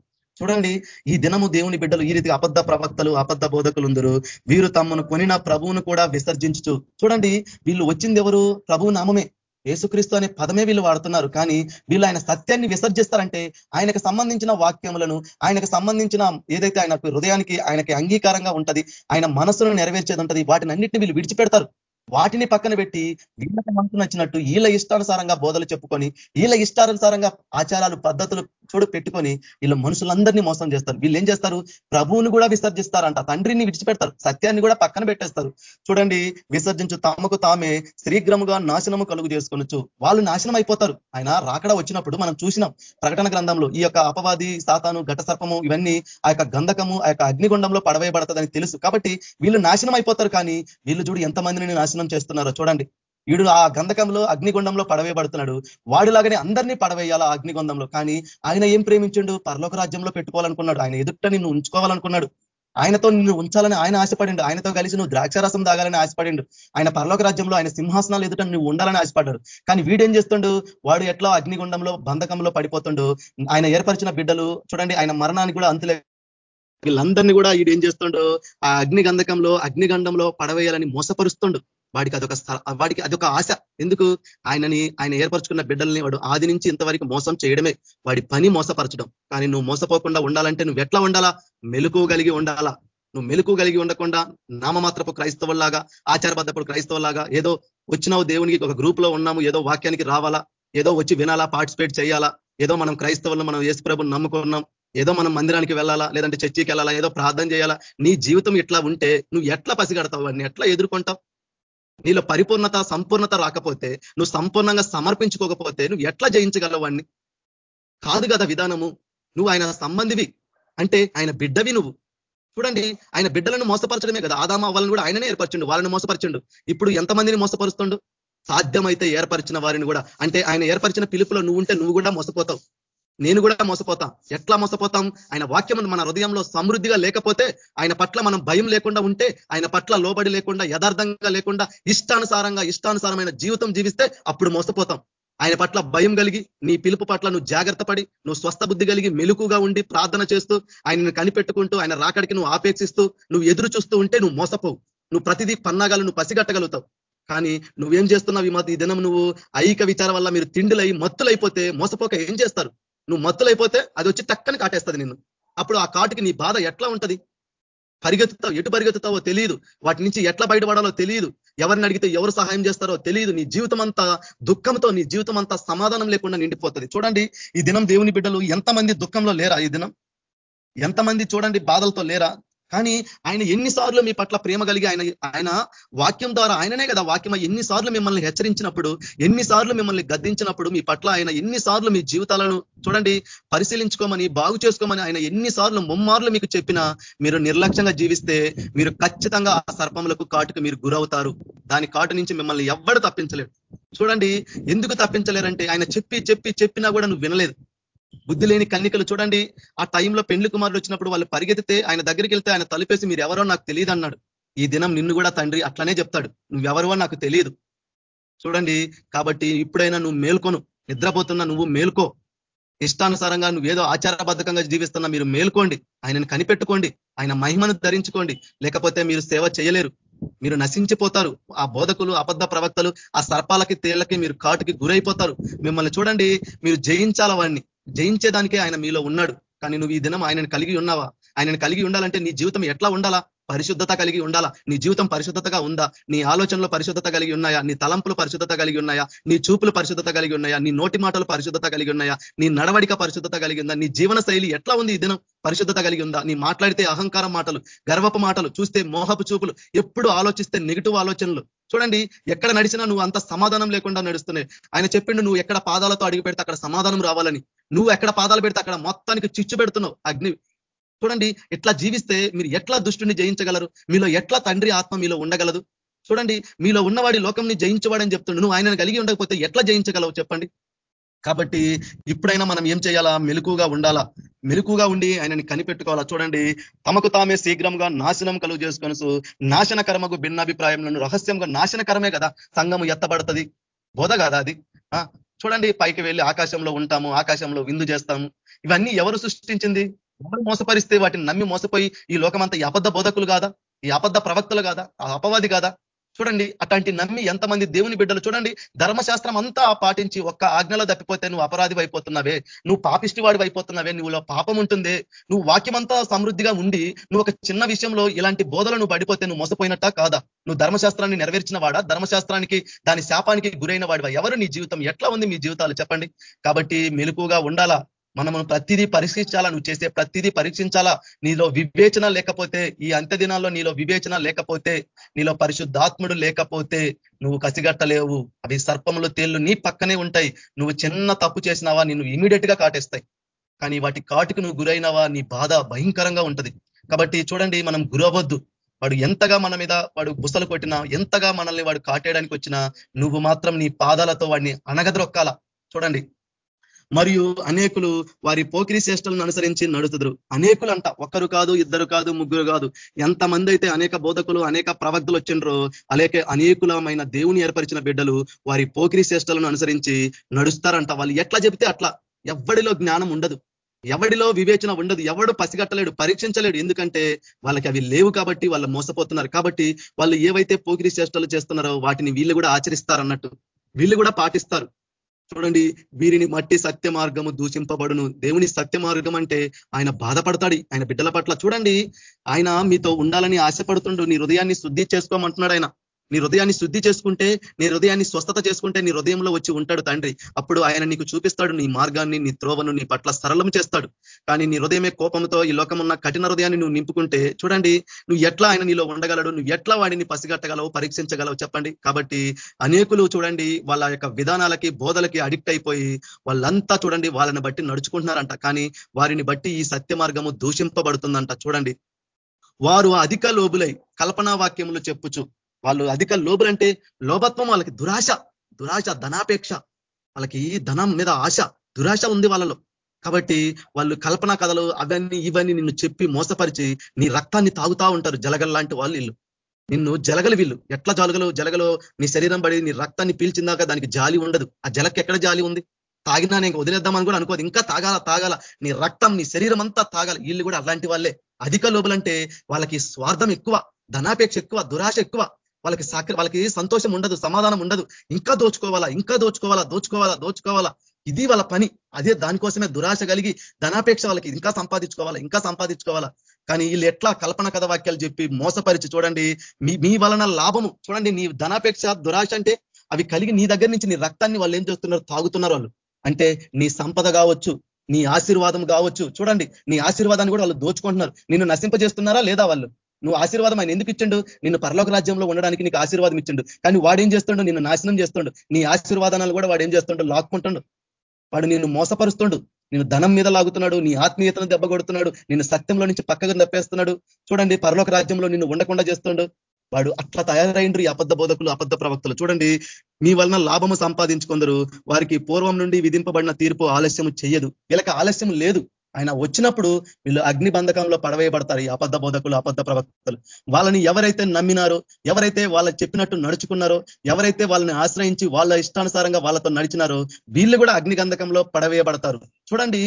చూడండి ఈ దినము దేవుని బిడ్డలు ఈ రీతిగా అబద్ధ ప్రవక్తలు అబద్ధ బోధకులు ఉందరు వీరు తమను కొనిన ప్రభువును కూడా విసర్జించు చూడండి వీళ్ళు వచ్చింది ఎవరు? ప్రభు నామమే. యేసుక్రీస్తు అనే పదమే వీళ్ళు వాడుతున్నారు. కానీ వీళ్ళు ఆయన సత్యాన్ని విసర్జిస్తారంటే ఆయనకు సంబంధించిన వాక్యములను ఆయనకు సంబంధించిన ఏదైతే ఆయన హృదయానికి ఆయనకి అంగీకారంగా ఉంటది ఆయన మనసును నెరవేర్చేది ఉంటది వాటిని అన్నింటినీ వీళ్ళు విడిచిపెడతారు. వాటిని పక్కన పెట్టి వీళ్ళకి మనసు నచ్చినట్టు వీళ్ళ ఇష్టానుసారంగా బోధలు చెప్పుకొని వీళ్ళ ఇష్టానుసారంగా ఆచారాలు పద్ధతులు చూడు పెట్టుకొని వీళ్ళు మనుషులందరినీ మోసం చేస్తారు. వీళ్ళు ఏం చేస్తారు? ప్రభువుని కూడా విసర్జిస్తారంట. తండ్రిని విడిచిపెడతారు. సత్యాన్ని కూడా పక్కన పెట్టేస్తారు. చూడండి విసర్జించు తమకు తామే శీఘ్రముగా నాశనము కలుగు చేసుకొనొచ్చు వాళ్ళు నాశనం అయిపోతారు. ఆయన రాకడ వచ్చినప్పుడు మనం చూసినాం ప్రకటన గ్రంథంలో ఈ యొక్క అపవాది సాతాను ఘట సర్పము ఇవన్నీ ఆ యొక్క గంధకము ఆ యొక్క అగ్నిగుండంలో పడవేయబడతదని తెలుసు. కాబట్టి వీళ్ళు నాశనం అయిపోతారు కానీ వీళ్ళు చూడు ఎంతమందిని నాశనం చేస్తున్నారో చూడండి. వీడు ఆ గంధకంలో అగ్నిగుండంలో పడవేయబడుతున్నాడు. వాడిలాగానే అందరినీ పడవేయాలి అగ్నిగుండంలో? కానీ ఆయన ఏం ప్రేమించిండు? పరలోక రాజ్యంలో పెట్టుకోవాలనుకున్నాడు. ఆయన ఎదుట నిన్ను ఉంచుకోవాలనుకున్నాడు. ఆయనతో నిన్ను ఉంచాలని ఆయన ఆశపడిండు. ఆయనతో కలిసి నువ్వు ద్రాక్షారసం తాగాలని ఆశపడిండు. ఆయన పరలోక రాజ్యంలో ఆయన సింహాసనాలు ఎదుట నువ్వు ఉండాలని ఆశపడ్డాడు. కానీ వీడేం చేస్తుండు? వాడు ఎట్లా అగ్నిగుండంలో బంధకంలో పడిపోతుండు? ఆయన ఏర్పరిచిన బిడ్డలు చూడండి ఆయన మరణానికి కూడా అంతులే. వీళ్ళందరినీ కూడా వీడు ఏం చేస్తుండో? ఆ అగ్ని గంధకంలో అగ్నిగంధంలో పడవేయాలని మోసపరుస్తుండు. వాడికి అదొక వాడికి అదొక ఆశ. ఎందుకు? ఆయనని ఆయన ఏర్పరచుకున్న బిడ్డల్ని వాడు ఆది నుంచి ఇంతవరకు మోసం చేయడమే. వాడి పని మోసపరచడం. కానీ నువ్వు మోసపోకుండా ఉండాలంటే నువ్వు ఎట్లా ఉండాలా? మెలుకు కలిగి ఉండాలా? నువ్వు మెలుకు కలిగి ఉండకుండా నామమాత్రపు క్రైస్తవుల్లాగా ఆచారబద్ధప్పుడు క్రైస్తవులాగా ఏదో వచ్చినావు దేవునికి ఒక గ్రూప్లో ఉన్నాము ఏదో వాక్యానికి రావాలా? ఏదో వచ్చి వినాలా పార్టిసిపేట్ చేయాలా? ఏదో మనం క్రైస్తవులను మనం యేసుప్రభుని నమ్ముకున్నాం. ఏదో మనం మందిరానికి వెళ్ళాలా లేదంటే చర్చికి వెళ్ళాలా ఏదో ప్రార్థన చేయాలా? నీ జీవితం ఇట్లా ఉంటే నువ్వు ఎట్లా పసిగడతావు? అన్ని ఎట్లా ఎదుర్కొంటావు? నీలో పరిపూర్ణత సంపూర్ణత రాకపోతే నువ్వు సంపూర్ణంగా సమర్పించుకోకపోతే నువ్వు ఎట్లా జయించగలవు కాదు కదా విధానము. నువ్వు ఆయన సంబంధివి. అంటే ఆయన బిడ్డవి నువ్వు. చూడండి ఆయన బిడ్డలను మోసపరచడమే కదా. ఆదామ వాళ్ళని కూడా ఆయననే ఏర్పరచండు వాళ్ళని మోసపరచండు. ఇప్పుడు ఎంతమందిని మోసపరుస్తుండు? సాధ్యమైతే ఏర్పరిచిన వారిని కూడా. అంటే ఆయన ఏర్పరిచిన పిలుపులో నువ్వు ఉంటే నువ్వు కూడా మోసపోతావు. నేను కూడా మోసపోతాం. ఎట్లా మోసపోతాం? ఆయన వాక్యం మన హృదయంలో సమృద్ధిగా లేకపోతే ఆయన పట్ల మనం భయం లేకుండా ఉంటే ఆయన పట్ల లోబడి లేకుండా యథార్థంగా లేకుండా ఇష్టానుసారంగా ఇష్టానుసారమైన జీవితం జీవిస్తే అప్పుడు మోసపోతాం. ఆయన పట్ల భయం కలిగి నీ పిలుపు పట్ల నువ్వు జాగ్రత్త పడి నువ్వు స్వస్థ బుద్ధి కలిగి మెలుకుగా ఉండి ప్రార్థన చేస్తూ ఆయనను కనిపెట్టుకుంటూ ఆయన రాకడికి నువ్వు ఆపేక్షిస్తూ నువ్వు ఎదురు చూస్తూ ఉంటే నువ్వు మోసపోవు. నువ్వు ప్రతిదీ పన్నాగాలు నువ్వు పసిగట్టగలుగుతావు. కానీ నువ్వేం చేస్తున్నావు ఈ మధ్య దినం నువ్వు ఐక విచారం వల్ల మీరు తిండిలై మత్తులైపోతే మోసపోక ఏం చేస్తారు? నువ్వు మత్తులైపోతే అది వచ్చి తక్కని కాటేస్తుంది నిన్ను. అప్పుడు ఆ కాటుకి నీ బాధ ఎట్లా ఉంటది? పరిగెత్తుతావు ఎటు పరిగెత్తుతావో తెలియదు. వాటి నుంచి ఎట్లా బయటపడాలో తెలియదు. ఎవరిని అడిగితే ఎవరు సహాయం చేస్తారో తెలియదు. నీ జీవితం అంతా దుఃఖంతో నీ జీవితం అంతా సమాధానం లేకుండా నిండిపోతుంది. చూడండి ఈ దినం దేవుని బిడ్డలు ఎంతమంది దుఃఖంలో లేరా ఈ దినం? ఎంతమంది చూడండి బాధలతో లేరా? కానీ ఆయన ఎన్నిసార్లు మీ పట్ల ప్రేమ కలిగి ఆయన ఆయన వాక్యం ద్వారా ఆయననే కదా వాక్యం ఎన్నిసార్లు మిమ్మల్ని హెచ్చరించినప్పుడు ఎన్నిసార్లు మిమ్మల్ని గద్దించినప్పుడు మీ పట్ల ఆయన ఎన్నిసార్లు మీ జీవితాలను చూడండి పరిశీలించుకోమని బాగు చేసుకోమని ఆయన ఎన్నిసార్లు ముమ్మార్లు మీకు చెప్పినా మీరు నిర్లక్ష్యంగా జీవిస్తే మీరు ఖచ్చితంగా ఆ సర్పములకు కాటుకు మీరు గురవుతారు. దాని కాటు నుంచి మిమ్మల్ని ఎవ్వడు తప్పించలేడు. చూడండి ఎందుకు తప్పించలేరంటే ఆయన చెప్పి చెప్పి చెప్పినా కూడా నువ్వు వినలేదు. బుద్ధి లేని కన్నికలు చూడండి. ఆ టైంలో పెండ్లి కుమారుడు వచ్చినప్పుడు వాళ్ళు పరిగెత్తితే ఆయన దగ్గరికి వెళ్తే ఆయన తలుపేసి మీరు ఎవరో నాకు తెలియదు అన్నాడు. ఈ దినం నిన్ను కూడా తండ్రి అట్లనే చెప్తాడు. నువ్వెవరో నాకు తెలియదు. చూడండి కాబట్టి ఇప్పుడైనా నువ్వు మేల్కొను. నిద్రపోతున్నా నువ్వు మేల్కో. ఇష్టానుసారంగా నువ్వేదో ఆచారబద్ధకంగా జీవిస్తున్నా మీరు మేల్కోండి. ఆయనను కనిపెట్టుకోండి. ఆయన మహిమను ధరించుకోండి. లేకపోతే మీరు సేవ చేయలేరు. మీరు నశించిపోతారు. ఆ బోధకులు అబద్ధ ప్రవక్తలు ఆ సర్పాలకి తేళ్ళకి మీరు కాటుకి గురైపోతారు. మిమ్మల్ని చూడండి మీరు జయించాల వాడిని. జయించేదానికే ఆయన మీలో ఉన్నాడు. కానీ నువ్వు ఈ దినం ఆయనను కలిగి ఉన్నావా? ఆయనను కలిగి ఉండాలంటే నీ జీవితం ఎట్లా ఉండాలా? పరిశుద్ధత కలిగి ఉండాలా? నీ జీవితం పరిశుద్ధతగా ఉందా? నీ ఆలోచనలు పరిశుద్ధత కలిగి ఉన్నాయా? నీ తలంపులు పరిశుద్ధత కలిగి ఉన్నాయా? నీ చూపులు పరిశుద్ధత కలిగి ఉన్నాయా? నీ నోటి మాటలు పరిశుద్ధత కలిగి ఉన్నాయా? నీ నడవడిక పరిశుద్ధత కలిగి ఉందా? నీ జీవన శైలి ఎట్లా ఉంది ఈ దినం? పరిశుద్ధత కలిగి ఉందా? నీ మాట్లాడితే అహంకారం మాటలు గర్వపు మాటలు చూస్తే మోహపు చూపులు ఎప్పుడు ఆలోచిస్తే నెగిటివ్ ఆలోచనలు. చూడండి ఎక్కడ నడిచినా నువ్వు అంత సమాధానం లేకుండా నడుస్తున్నాయి ఆయన చెప్పిండు నువ్వు ఎక్కడ పాదాలతో అడిగి పెడితే అక్కడ సమాధానం రావాలని. నువ్వు ఎక్కడ పాదాలు పెడితే అక్కడ మొత్తానికి చిచ్చు పెడుతున్నావు అగ్ని చూడండి ఎట్లా జీవిస్తే మీరు ఎట్లా దుష్టుని జయించగలరు? మీలో ఎట్లా తండ్రి ఆత్మ మీలో ఉండగలదు? చూడండి మీలో ఉన్నవాడి లోకంని జయించవాడని చెప్తుండు. నువ్వు ఆయనను కలిగి ఉండకపోతే ఎట్లా జయించగలవు చెప్పండి? కాబట్టి ఇప్పుడైనా మనం ఏం చేయాలా? మెలుకుగా ఉండాలా? మెలుకుగా ఉండి ఆయనని కనిపెట్టుకోవాలా? చూడండి తమకు తామే శీఘ్రంగా నాశనం కలుగు చేసుకొని నాశనకరమకు భిన్నాభిప్రాయంలో రహస్యంగా నాశనకరమే కదా సంఘము ఎత్తబడుతుంది. బోధ కదా అది? చూడండి పైకి వెళ్ళి ఆకాశంలో ఉంటాము ఆకాశంలో విందు చేస్తాము. ఇవన్నీ ఎవరు సృష్టించింది? ఎవరు మోసపరిస్తే వాటిని నమ్మి మోసపోయి ఈ లోకమంతా ఈ అబద్ధ బోధకులు కాదా? ఈ అబద్ధ ప్రవక్తలు కాదా? ఆ అపవాది కాదా? చూడండి అట్లాంటి నమ్మి ఎంతమంది దేవుని బిడ్డలు చూడండి ధర్మశాస్త్రం అంతా పాటించి ఒక్క ఆజ్ఞలో తప్పిపోతే నువ్వు అపరాధి అయిపోతున్నావే. నువ్వు పాపిష్టి వాడి అయిపోతున్నావే. నువ్వులో పాపం ఉంటుంది. నువ్వు వాక్యమంతా సమృద్ధిగా ఉండి నువ్వు ఒక చిన్న విషయంలో ఇలాంటి బోధలు నువ్వు పడిపోతే నువ్వు మోసపోయినట్ట కాదా? నువ్వు ధర్మశాస్త్రాన్ని నెరవేర్చిన వాడా? ధర్మశాస్త్రానికి దాని శాపానికి గురైన వాడివా? ఎవరు నీ జీవితం? ఎట్లా ఉంది మీ జీవితాలు? చెప్పండి. కాబట్టి మెలుపుగా ఉండాలా? మనము ప్రతిదీ పరీక్షించాలా? నువ్వు చేసే ప్రతిదీ పరీక్షించాలా? నీలో వివేచన లేకపోతే ఈ అంత్య దినాల్లో నీలో వివేచన లేకపోతే నీలో పరిశుద్ధాత్ముడు లేకపోతే నువ్వు కసిగట్టలేవు. అవి సర్పములు తేళ్ళు నీ పక్కనే ఉంటాయి. నువ్వు చిన్న తప్పు చేసినావా? నిన్ను ఇమీడియట్గా కాటేస్తాయి. కానీ వాటి కాటుకు నువ్వు గురైనవా? నీ బాధ భయంకరంగా ఉంటది. కాబట్టి చూడండి మనం గురవద్దు వాడు ఎంతగా మన మీద వాడు బుసలు కొట్టినా ఎంతగా మనల్ని వాడు కాటేయడానికి వచ్చినా నువ్వు మాత్రం నీ పాదాలతో వాడిని అనగద్రొక్కాల చూడండి. మరియు అనేకులు వారి పోకిరి శ్రేష్టలను అనుసరించి నడుతుదురు అనేకులు అంట ఒక్కరు కాదు ఇద్దరు కాదు ముగ్గురు కాదు. ఎంతమంది అయితే అనేక బోధకులు అనేక ప్రవక్తలు వచ్చిండ్రో అలాగే అనేకులమైన దేవుని ఏర్పరిచిన బిడ్డలు వారి పోకిరి శ్రేష్టలను అనుసరించి నడుస్తారంట. వాళ్ళు ఎట్లా చెబితే అట్లా. ఎవడిలో జ్ఞానం ఉండదు. ఎవడిలో వివేచన ఉండదు. ఎవడు పసిగట్టలేడు పరీక్షించలేడు. ఎందుకంటే వాళ్ళకి అవి లేవు కాబట్టి వాళ్ళు మోసపోతున్నారు. కాబట్టి వాళ్ళు ఏవైతే పోకిరి చేష్టలు చేస్తున్నారో వాటిని వీళ్ళు కూడా ఆచరిస్తారన్నట్టు. వీళ్ళు కూడా పాటిస్తారు. చూడండి వీరిని మట్టి సత్య మార్గము దూషింపబడును. దేవుని సత్య మార్గం అంటే ఆయన బాధపడతాడు ఆయన బిడ్డల పట్ల. చూడండి ఆయన మీతో ఉండాలని ఆశపడుతుండు నీ హృదయాన్ని శుద్ధి చేసుకోమంటున్నాడు ఆయన. నీ హృదయాన్ని శుద్ధి చేసుకుంటే నీ హృదయాన్ని స్వస్థత చేసుకుంటే నీ హృదయంలో వచ్చి ఉంటాడు తండ్రి. అప్పుడు ఆయన నీకు చూపిస్తాడు నీ మార్గాన్ని నీ త్రోవను నీ పట్ల సరళం చేస్తాడు. కానీ నీ హృదయమే కోపంతో ఈ లోకం కఠిన హృదయాన్ని నువ్వు నింపుకుంటే చూడండి నువ్వు ఎట్లా ఆయన నీలో ఉండగలడు నువ్వు ఎట్లా వాడిని పసిగట్టగలవు పరీక్షించగలవు చెప్పండి. కాబట్టి అనేకులు చూడండి వాళ్ళ యొక్క విధానాలకి బోధలకి అడిక్ట్ అయిపోయి వాళ్ళంతా చూడండి వాళ్ళని బట్టి నడుచుకుంటున్నారంట. కానీ వారిని బట్టి ఈ సత్య మార్గము దూషింపబడుతుందంట. చూడండి వారు అధిక లోబులై కల్పనా వాక్యములు చెప్పుచు వాళ్ళు అధిక లోబులంటే లోభత్వం వాళ్ళకి దురాశ దురాశ ధనాపేక్ష. వాళ్ళకి ధనం మీద ఆశ దురాశ ఉంది వాళ్ళలో. కాబట్టి వాళ్ళు కల్పన కథలు అవన్నీ ఇవన్నీ నిన్ను చెప్పి మోసపరిచి నీ రక్తాన్ని తాగుతా ఉంటారు జలగల లాంటి వాళ్ళు వీళ్ళు. నిన్ను జలగలు వీళ్ళు. ఎట్లా జలగలు జలగలో నీ శరీరం పడి నీ రక్తాన్ని పీల్చిందాక దానికి జాలి ఉండదు. ఆ జలకి ఎక్కడ జాలి ఉంది? తాగినా నేను వదిలేద్దామని కూడా అనుకోదు. ఇంకా తాగాల తాగాల. నీ రక్తం నీ శరీరం అంతా తాగాలి. వీళ్ళు కూడా అలాంటి వాళ్ళే. అధిక లోపలంటే వాళ్ళకి స్వార్థం ఎక్కువ ధనాపేక్ష ఎక్కువ దురాశ ఎక్కువ. వాళ్ళకి సాక్రి వాళ్ళకి సంతోషం ఉండదు సమాధానం ఉండదు. ఇంకా దోచుకోవాలా ఇంకా దోచుకోవాలా దోచుకోవాలా దోచుకోవాలా. ఇది వాళ్ళ పని. అదే దానికోసమే దురాశ కలిగి ధనాపేక్ష వాళ్ళకి ఇంకా సంపాదించుకోవాలా ఇంకా సంపాదించుకోవాలా. కానీ వీళ్ళు ఎట్లా కల్పన కథ వాక్యాలు చెప్పి మోసపరిచి చూడండి మీ మీ వలన లాభము. చూడండి నీ ధనాపేక్ష దురాశ అంటే అవి కలిగి నీ దగ్గర నుంచి నీ రక్తాన్ని వాళ్ళు ఏం చేస్తున్నారు? తాగుతున్నారు వాళ్ళు. అంటే నీ సంపద కావచ్చు నీ ఆశీర్వాదం కావచ్చు. చూడండి నీ ఆశీర్వాదాన్ని కూడా వాళ్ళు దోచుకుంటున్నారు. నిన్ను నశింపజేస్తున్నారా లేదా వాళ్ళు? నువ్వు ఆశీర్వాదం ఆయన ఎందుకు ఇచ్చిండు? నిన్ను పరలోక రాజ్యంలో ఉండడానికి నీకు ఆశీర్వాదం ఇచ్చిండు. కానీ వాడు ఏం చేస్తుండు? నిన్ను నాశనం చేస్తుండు. నీ ఆశీర్వాదాలు కూడా వాడు ఏం చేస్తుండో? లాక్కుంటుండు. వాడు నిన్ను మోసపరుస్తుండు. నేను ధనం మీద లాగుతున్నాడు. నీ ఆత్మీయతను దెబ్బ కొడుతున్నాడు. నిన్ను సత్యంలో నుంచి పక్కగా తప్పేస్తున్నాడు చూడండి పరలోక రాజ్యంలో నిన్ను ఉండకుండా చేస్తుండు. వాడు అట్లా తయారైండ్రు ఈ అబద్ధ బోధకులు అబద్ధ ప్రవక్తలు. చూడండి మీ వలన లాభము సంపాదించుకుందరు. వారికి పూర్వం నుండి విధింపబడిన తీర్పు ఆలస్యం చేయదు వీళ్ళకి ఆలస్యం లేదు. ఆయన వచ్చినప్పుడు వీళ్ళు అగ్ని బంధకంలో పడవేయబడతారు ఈ అబద్ధ బోధకులు అబద్ధ ప్రవక్తలు. వాళ్ళని ఎవరైతే నమ్మినారో ఎవరైతే వాళ్ళ చెప్పినట్టు నడుచుకున్నారో ఎవరైతే వాళ్ళని ఆశ్రయించి వాళ్ళ ఇష్టానుసారంగా వాళ్ళతో నడిచినారో వీళ్ళు కూడా అగ్ని గంధకంలో పడవేయబడతారు. చూడండి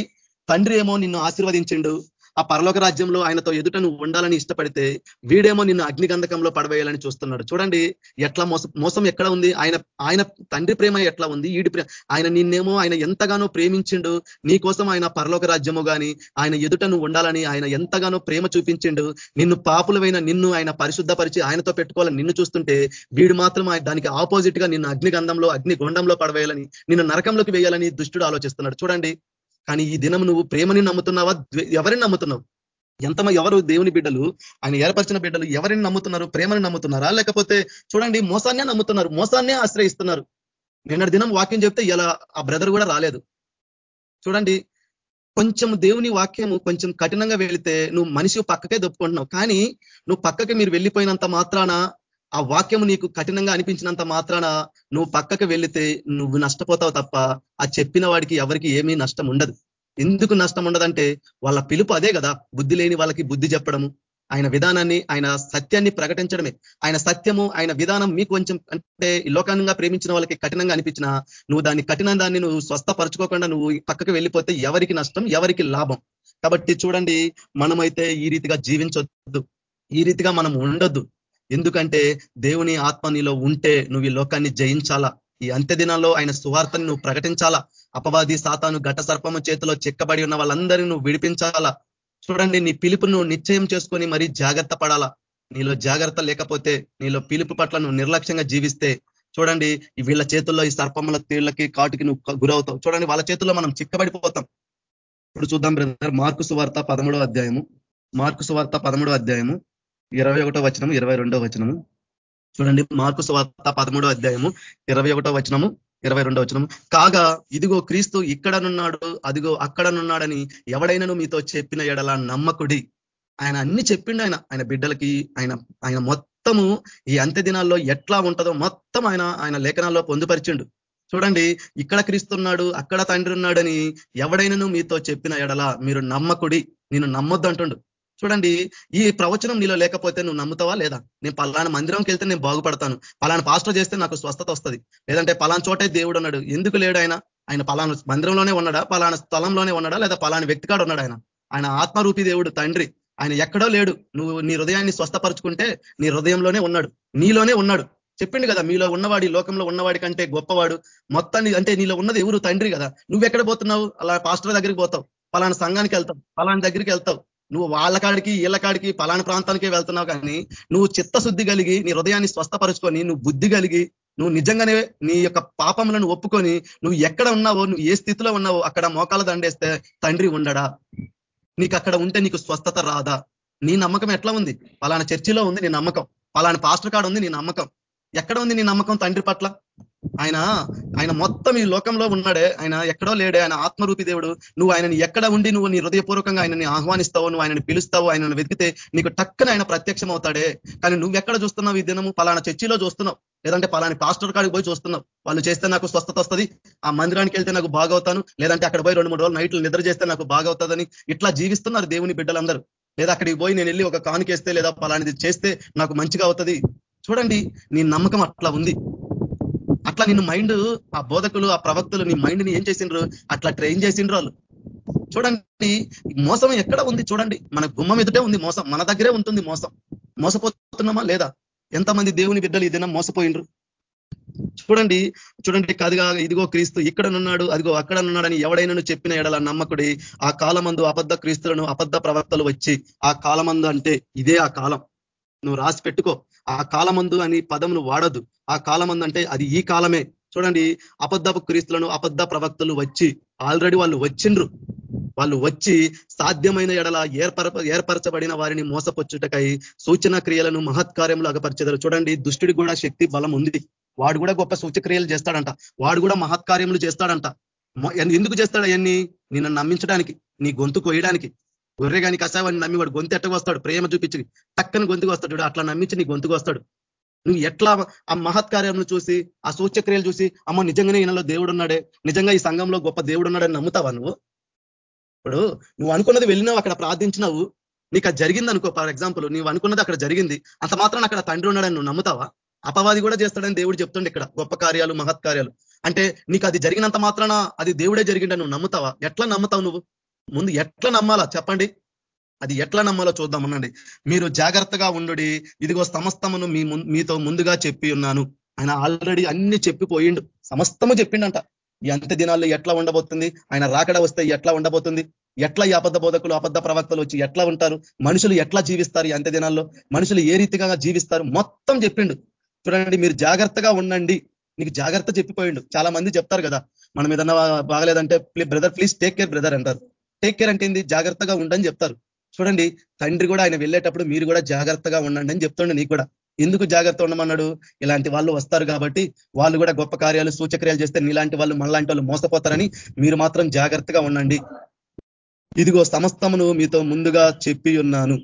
తండ్రి ఏమో నిన్ను ఆశీర్వదించిండు ఆ పరలోక రాజ్యంలో ఆయనతో ఎదుట నువ్వు ఉండాలని ఇష్టపడితే వీడేమో నిన్ను అగ్నిగంధకంలో పడవేయాలని చూస్తున్నాడు. చూడండి ఎట్లా మోసం మోసం ఎక్కడ ఉంది? ఆయన ఆయన తండ్రి ప్రేమ ఎట్లా ఉంది? ఈడి ప్రేమ ఆయన నిన్నేమో ఆయన ఎంతగానో ప్రేమించిండు నీ కోసం ఆయన పరలోక రాజ్యము కానీ ఆయన ఎదుట నువ్వు ఉండాలని ఆయన ఎంతగానో ప్రేమ చూపించిండు నిన్ను పాపులమైన నిన్ను ఆయన పరిశుద్ధపరిచి ఆయనతో పెట్టుకోవాలని నిన్ను చూస్తుంటే వీడు మాత్రం దానికి ఆపోజిట్గా నిన్ను అగ్నిగంధంలో అగ్ని గుండంలో పడవేయాలని నిన్ను నరకంలోకి వేయాలని దుష్టుడు ఆలోచిస్తున్నాడు. చూడండి కానీ ఈ దినం నువ్వు ప్రేమని నమ్ముతున్నావా? ఎవరిని నమ్ముతున్నావు? ఎంత ఎవరు దేవుని బిడ్డలు? ఆయన ఏర్పరిచిన బిడ్డలు ఎవరిని నమ్ముతున్నారు? ప్రేమని నమ్ముతున్నారా? లేకపోతే చూడండి మోసాన్నే నమ్ముతున్నారు మోసాన్నే ఆశ్రయిస్తున్నారు. నిన్నటి దినం వాక్యం చెప్తే ఇలా ఆ బ్రదర్ కూడా రాలేదు. చూడండి కొంచెం దేవుని వాక్యము కొంచెం కఠినంగా వెళితే నువ్వు మనిషి పక్కకే దొప్పుకుంటున్నావు. కానీ నువ్వు పక్కకి మీరు వెళ్ళిపోయినంత మాత్రాన ఆ వాక్యం నీకు కఠినంగా అనిపించినంత మాత్రాన నువ్వు పక్కకి వెళితే నువ్వు నష్టపోతావు తప్ప ఆ చెప్పిన వాడికి ఎవరికి ఏమీ నష్టం ఉండదు. ఎందుకు నష్టం ఉండదంటే వాళ్ళ పిలుపు అదే కదా. బుద్ధి లేని వాళ్ళకి బుద్ధి చెప్పడము. ఆయన విధానాన్ని ఆయన సత్యాన్ని ప్రకటించడమే. ఆయన సత్యము ఆయన విధానం మీకు కొంచెం అంటే లోకానంగా ప్రేమించిన వాళ్ళకి కఠినంగా అనిపించినా నువ్వు దాన్ని కఠిన దాన్ని నువ్వు స్వస్థపరచుకోకుండా నువ్వు పక్కకు వెళ్ళిపోతే ఎవరికి నష్టం ఎవరికి లాభం? కాబట్టి చూడండి మనమైతే ఈ రీతిగా జీవించొద్దు. ఈ రీతిగా మనం ఉండొద్దు. ఎందుకంటే దేవుని ఆత్మ నీలో ఉంటే నువ్వు ఈ లోకాన్ని జయించాలా? ఈ అంత్య దినాల్లో ఆయన సువార్తని నువ్వు ప్రకటించాలా? అపవాది సాతాను ఘట సర్పము చేతిలో చెక్కబడి ఉన్న వాళ్ళందరినీ నువ్వు విడిపించాలా? చూడండి నీ పిలుపు నువ్వు నిశ్చయం చేసుకొని మరీ జాగ్రత్త పడాలా? నీలో జాగ్రత్త లేకపోతే నీలో పిలుపు పట్ల నువ్వు నిర్లక్ష్యంగా జీవిస్తే చూడండి వీళ్ళ చేతుల్లో ఈ సర్పముల తీళ్ళకి కాటుకి నువ్వు గురవుతావు. చూడండి వాళ్ళ చేతుల్లో మనం చిక్కబడిపోతాం. ఇప్పుడు చూద్దాం బ్రదర్ మార్కు సువార్త పదమూడవ అధ్యాయము. మార్కు సువార్త పదమూడవ అధ్యాయము. ఇరవై ఒకటో వచనము ఇరవై రెండో వచనము. చూడండి మార్కు స్వార్త పదమూడో అధ్యాయము ఇరవై ఒకటో వచనము ఇరవై రెండో వచనము. కాగా ఇదిగో క్రీస్తు ఇక్కడనున్నాడు అదిగో అక్కడనున్నాడని ఎవడైనాను మీతో చెప్పిన ఎడల నమ్మకుడి. ఆయన అన్ని చెప్పిండు ఆయన ఆయన బిడ్డలకి ఆయన ఆయన మొత్తము ఈ అంత్య దినాల్లో ఎట్లా ఉంటుందో మొత్తం ఆయన ఆయన లేఖనాల్లో పొందుపరిచిండు. చూడండి ఇక్కడ క్రీస్తున్నాడు అక్కడ తండ్రి ఉన్నాడని ఎవడైనాను మీతో చెప్పిన ఎడల మీరు నమ్మకుడి నేను నమ్మొద్దు అంటుండు చూడండి ఈ ప్రవచనం నీలో లేకపోతే నువ్వు నమ్ముతావా లేదా? నేను పలానా మందిరంకి వెళ్తే నేను బాగుపడతాను. పలానా పాస్టర్ చేస్తే నాకు స్వస్థత వస్తుంది. లేదంటే పలానా చోటే దేవుడు ఉన్నాడు. ఎందుకు లేడు ఆయన? ఆయన పలానా మందిరంలోనే ఉన్నాడా? పలానా స్థలంలోనే ఉన్నాడా? లేదా పలానా వ్యక్తికాడు ఉన్నాడు ఆయన? ఆయన ఆత్మరూపి దేవుడు తండ్రి. ఆయన ఎక్కడో లేడు. నువ్వు నీ హృదయాన్ని స్వస్థపరుచుకుంటే నీ హృదయంలోనే ఉన్నాడు. నీలోనే ఉన్నాడు. చెప్పిండు కదా మీలో ఉన్నవాడి లోకంలో ఉన్నవాడి కంటే గొప్పవాడు. మొత్తాన్ని అంటే నీలో ఉన్నది ఎవరు? తండ్రి కదా. నువ్వు ఎక్కడ పోతున్నావు? అలా పాస్టర్ దగ్గరికి పోతావు. పలానా సంఘానికి వెళ్తావు. పలానా దగ్గరికి వెళ్తావు. నువ్వు వాళ్ళ కాడికి వీళ్ళ కాడికి పలానా ప్రాంతానికే వెళ్తున్నావు కానీ నువ్వు చిత్తశుద్ధి కలిగి నీ హృదయాన్ని స్వస్థపరుచుకొని నువ్వు బుద్ధి కలిగి నువ్వు నిజంగానే నీ యొక్క పాపములను ఒప్పుకొని నువ్వు ఎక్కడ ఉన్నావో నువ్వు ఏ స్థితిలో ఉన్నావో అక్కడ మోకాలు దండేస్తే తండ్రి ఉండడా? నీకు అక్కడ ఉంటే నీకు స్వస్థత రాదా? నీ నమ్మకం ఎట్లా ఉంది? పలానా చర్చిలో ఉంది నీ నమ్మకం. పలానా పాస్టర్ కాడ ఉంది నీ నమ్మకం. ఎక్కడ ఉంది నీ నమ్మకం తండ్రి పట్ల? ఆయన ఆయన మొత్తం ఈ లోకంలో ఉన్నాడే. ఆయన ఎక్కడో లేడే. ఆయన ఆత్మరూపి దేవుడు. నువ్వు ఆయనని ఎక్కడ ఉండి నువ్వు నీ హృదయపూర్వకంగా ఆయనని ఆహ్వానిస్తావు నువ్వు ఆయనని పిలుస్తావు ఆయనను వెతికితే నీకు టక్కన ఆయన ప్రత్యక్షం అవుతాడే. కానీ నువ్వు ఎక్కడ చూస్తున్నావు ఈ దినము? పలానా చర్చిలో చూస్తున్నావు. లేదంటే పలాని పాస్టర్ కాడికి పోయి చూస్తున్నావు. వాళ్ళు చేస్తే నాకు స్వస్థత వస్తుంది. ఆ మందిరానికి వెళ్తే నాకు బాగవుతాను. లేదంటే అక్కడ పోయి రెండు మూడు రోజులు నైట్లు నిద్ర చేస్తే నాకు బాగవుతుందని ఇట్లా జీవిస్తున్నారు దేవుని బిడ్డలందరూ. లేదా అక్కడికి పోయి నేను వెళ్ళి ఒక కానుకేస్తే లేదా పలానిది చేస్తే నాకు మంచిగా అవుతుంది. చూడండి నీ నమ్మకం అట్లా ఉంది. అట్లా నిన్ను మైండ్ ఆ బోధకులు ఆ ప్రవక్తలు నీ మైండ్ని ఏం చేసిండ్రు? అట్లా ట్రైన్ చేసిండ్రు వాళ్ళు. చూడండి మోసం ఎక్కడ ఉంది చూడండి. మన గుమ్మం ఎదుటే ఉంది మోసం. మన దగ్గరే ఉంటుంది మోసం. మోసపోతున్నామా లేదా? ఎంతమంది దేవుని బిడ్డలు ఈ దినం మోసపోయిండ్రు? చూడండి చూడండి కదిగా ఇదిగో క్రీస్తు ఇక్కడనున్నాడు అదిగో అక్కడనున్నాడని ఎవడైనా చెప్పిన ఎడల నమ్మకుడి ఆ కాలమందు అబద్ధ క్రీస్తులను అబద్ధ ప్రవక్తలు వచ్చి ఆ కాలమందు అంటే ఇదే ఆ కాలం. నువ్వు రాసి పెట్టుకో. ఆ కాలమందు అని పదమును వాడదు. ఆ కాలమందు అంటే అది ఈ కాలమే. చూడండి అబద్ధపు క్రీస్తులను అబద్ధ ప్రవక్తలు వచ్చి ఆల్రెడీ వాళ్ళు వచ్చిండ్రు. వాళ్ళు వచ్చి సాధ్యమైన ఎడల ఏర్పర ఏర్పరచబడిన వారిని మోసపొచ్చుటకై సూచన క్రియలను మహత్కార్యములు అగపరిచేదారు. చూడండి దుష్టుడి కూడా శక్తి బలం ఉంది. వాడు కూడా గొప్ప సూచక్రియలు చేస్తాడంట. వాడు కూడా మహత్కార్యములు చేస్తాడంట. ఎందుకు చేస్తాడు అవన్నీ? నిన్ను నమ్మించడానికి నీ గొంతు కొయ్యడానికి. గొర్రె కానీ కసావాన్ని నమ్మి వాడు గొంతు ఎట్టకు వస్తాడు ప్రేమ చూపించి టక్కన గొంతుకు వస్తాడు అట్లా నమ్మించి నీ గొంతుకు వస్తాడు. నువ్వు ఎట్లా ఆ మహత్కార్యం చూసి ఆ సూచక్రియలు చూసి అమ్మ నిజంగానే ఈయనలో దేవుడు ఉన్నాడే నిజంగా ఈ సంఘంలో గొప్ప దేవుడు ఉన్నాడని నమ్ముతావా నువ్వు? ఇప్పుడు నువ్వు అనుకున్నది వెళ్ళినావు అక్కడ ప్రార్థించినావు నీకు అది జరిగింది అనుకో ఫర్ ఎగ్జాంపుల్ నువ్వు అనుకున్నది అక్కడ జరిగింది అంత మాత్రం అక్కడ తండ్రి ఉన్నాడని నువ్వు నమ్ముతావా? అపవాది కూడా చేస్తాడని దేవుడు చెప్తుండే ఇక్కడ గొప్ప కార్యాలు మహత్కార్యాలు. అంటే నీకు అది జరిగినంత మాత్రాన అది దేవుడే జరిగిందని నువ్వు నమ్ముతావా? ఎట్లా నమ్ముతావు నువ్వు? ముందు ఎట్లా నమ్మాలా? చెప్పండి. అది ఎట్లా నమ్మాలో చూద్దాం అనండి. మీరు జాగ్రత్తగా ఉండు ఇదిగో సమస్తమును మీ మీతో ముందుగా చెప్పి ఉన్నాను. ఆయన ఆల్రెడీ అన్ని చెప్పిపోయిండు. సమస్తము చెప్పిండంట. ఎంత దినాల్లో ఎట్లా ఉండబోతుంది? ఆయన రాకడ వస్తే ఎట్లా ఉండబోతుంది? ఎట్లా ఈ అబద్ధ బోధకులు అబద్ధ ప్రవక్తలు వచ్చి ఎట్లా ఉంటారు? మనుషులు ఎట్లా జీవిస్తారు ఎంత దినాల్లో? మనుషులు ఏ రీతిగా జీవిస్తారు? మొత్తం చెప్పిండు. చూడండి మీరు జాగ్రత్తగా ఉండండి. నీకు జాగ్రత్త చెప్పిపోయిండు. చాలా మంది చెప్తారు కదా. మనం ఏదన్నా బాగలేదంటే brother please take care brother అంటారు. టేక్ కేర్ అంటే ఏంది? జాగ్రత్తగా ఉండని చెప్తారు. చూడండి తండ్రి కూడా ఆయన వెళ్ళేటప్పుడు మీరు కూడా జాగ్రత్తగా ఉండండి అని చెప్తుండే నీకు కూడా. ఎందుకు జాగ్రత్త ఉండమన్నాడు? ఇలాంటి వాళ్ళు వస్తారు కాబట్టి వాళ్ళు కూడా గొప్ప కార్యాలు సూచక్రియలు చేస్తే నీలాంటి వాళ్ళు మళ్ళాంటి వాళ్ళు మోసపోతారని మీరు మాత్రం జాగ్రత్తగా ఉండండి. ఇదిగో సమస్తమును మీతో ముందుగా చెప్పి ఉన్నాను.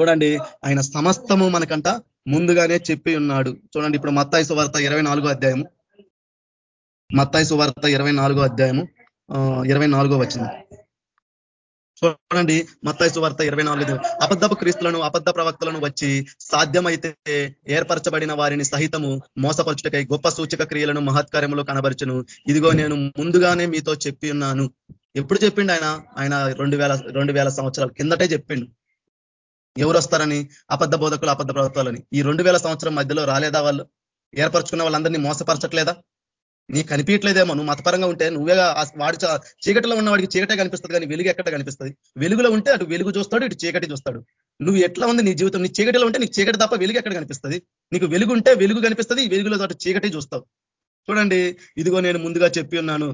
చూడండి ఆయన సమస్తము మనకంట ముందుగానే చెప్పి ఉన్నాడు. చూడండి ఇప్పుడు మత్తాయి సువార్త ఇరవై అధ్యాయము. మత్తాయి సువార్త ఇరవై నాలుగో అధ్యాయము ఇరవై నాలుగో వచ్చింది చూడండి మత్తాయి వార్త ఇరవై నాలుగు. అబద్ధపు క్రీస్తులను అబద్ధ ప్రవక్తలను వచ్చి సాధ్యమైతే ఏర్పరచబడిన వారిని సహితము మోసపరచుటకై గొప్ప సూచక క్రియలను మహత్కార్యములు కనబరచును. ఇదిగో నేను ముందుగానే మీతో చెప్పి ఉన్నాను. ఎప్పుడు చెప్పిండు ఆయన? ఆయన రెండు వేల రెండు వేల సంవత్సరాల కిందటే చెప్పిండు. ఎవరు వస్తారని? అబద్ధ బోధకులు అబద్ధ ప్రవర్తలని ఈ రెండు సంవత్సరం మధ్యలో రాలేదా వాళ్ళు? ఏర్పరచుకున్న వాళ్ళందరినీ మోసపరచట్లేదా? నీకు కనిపించట్లేదేమో నువ్వు మతపరంగా ఉంటే నువ్వే వాడి చీకటిలో ఉన్న వాడికి చీకటే కనిపిస్తుంది కానీ వెలుగు ఎక్కడ కనిపిస్తుంది? వెలుగులో ఉంటే అటు వెలుగు చూస్తాడు ఇటు చీకటి చూస్తాడు. నువ్వు ఎట్లా ఉంది నీ జీవితం? నీ చీకటిలో ఉంటే నీకు చీకటి తప్ప వెలుగు ఎక్కడ కనిపిస్తుంది? నీకు వెలుగు ఉంటే వెలుగు కనిపిస్తుంది వెలుగులో అటు చీకటి చూస్తావు. చూడండి ఇదిగో నేను ముందుగా చెప్పి ఉన్నాను.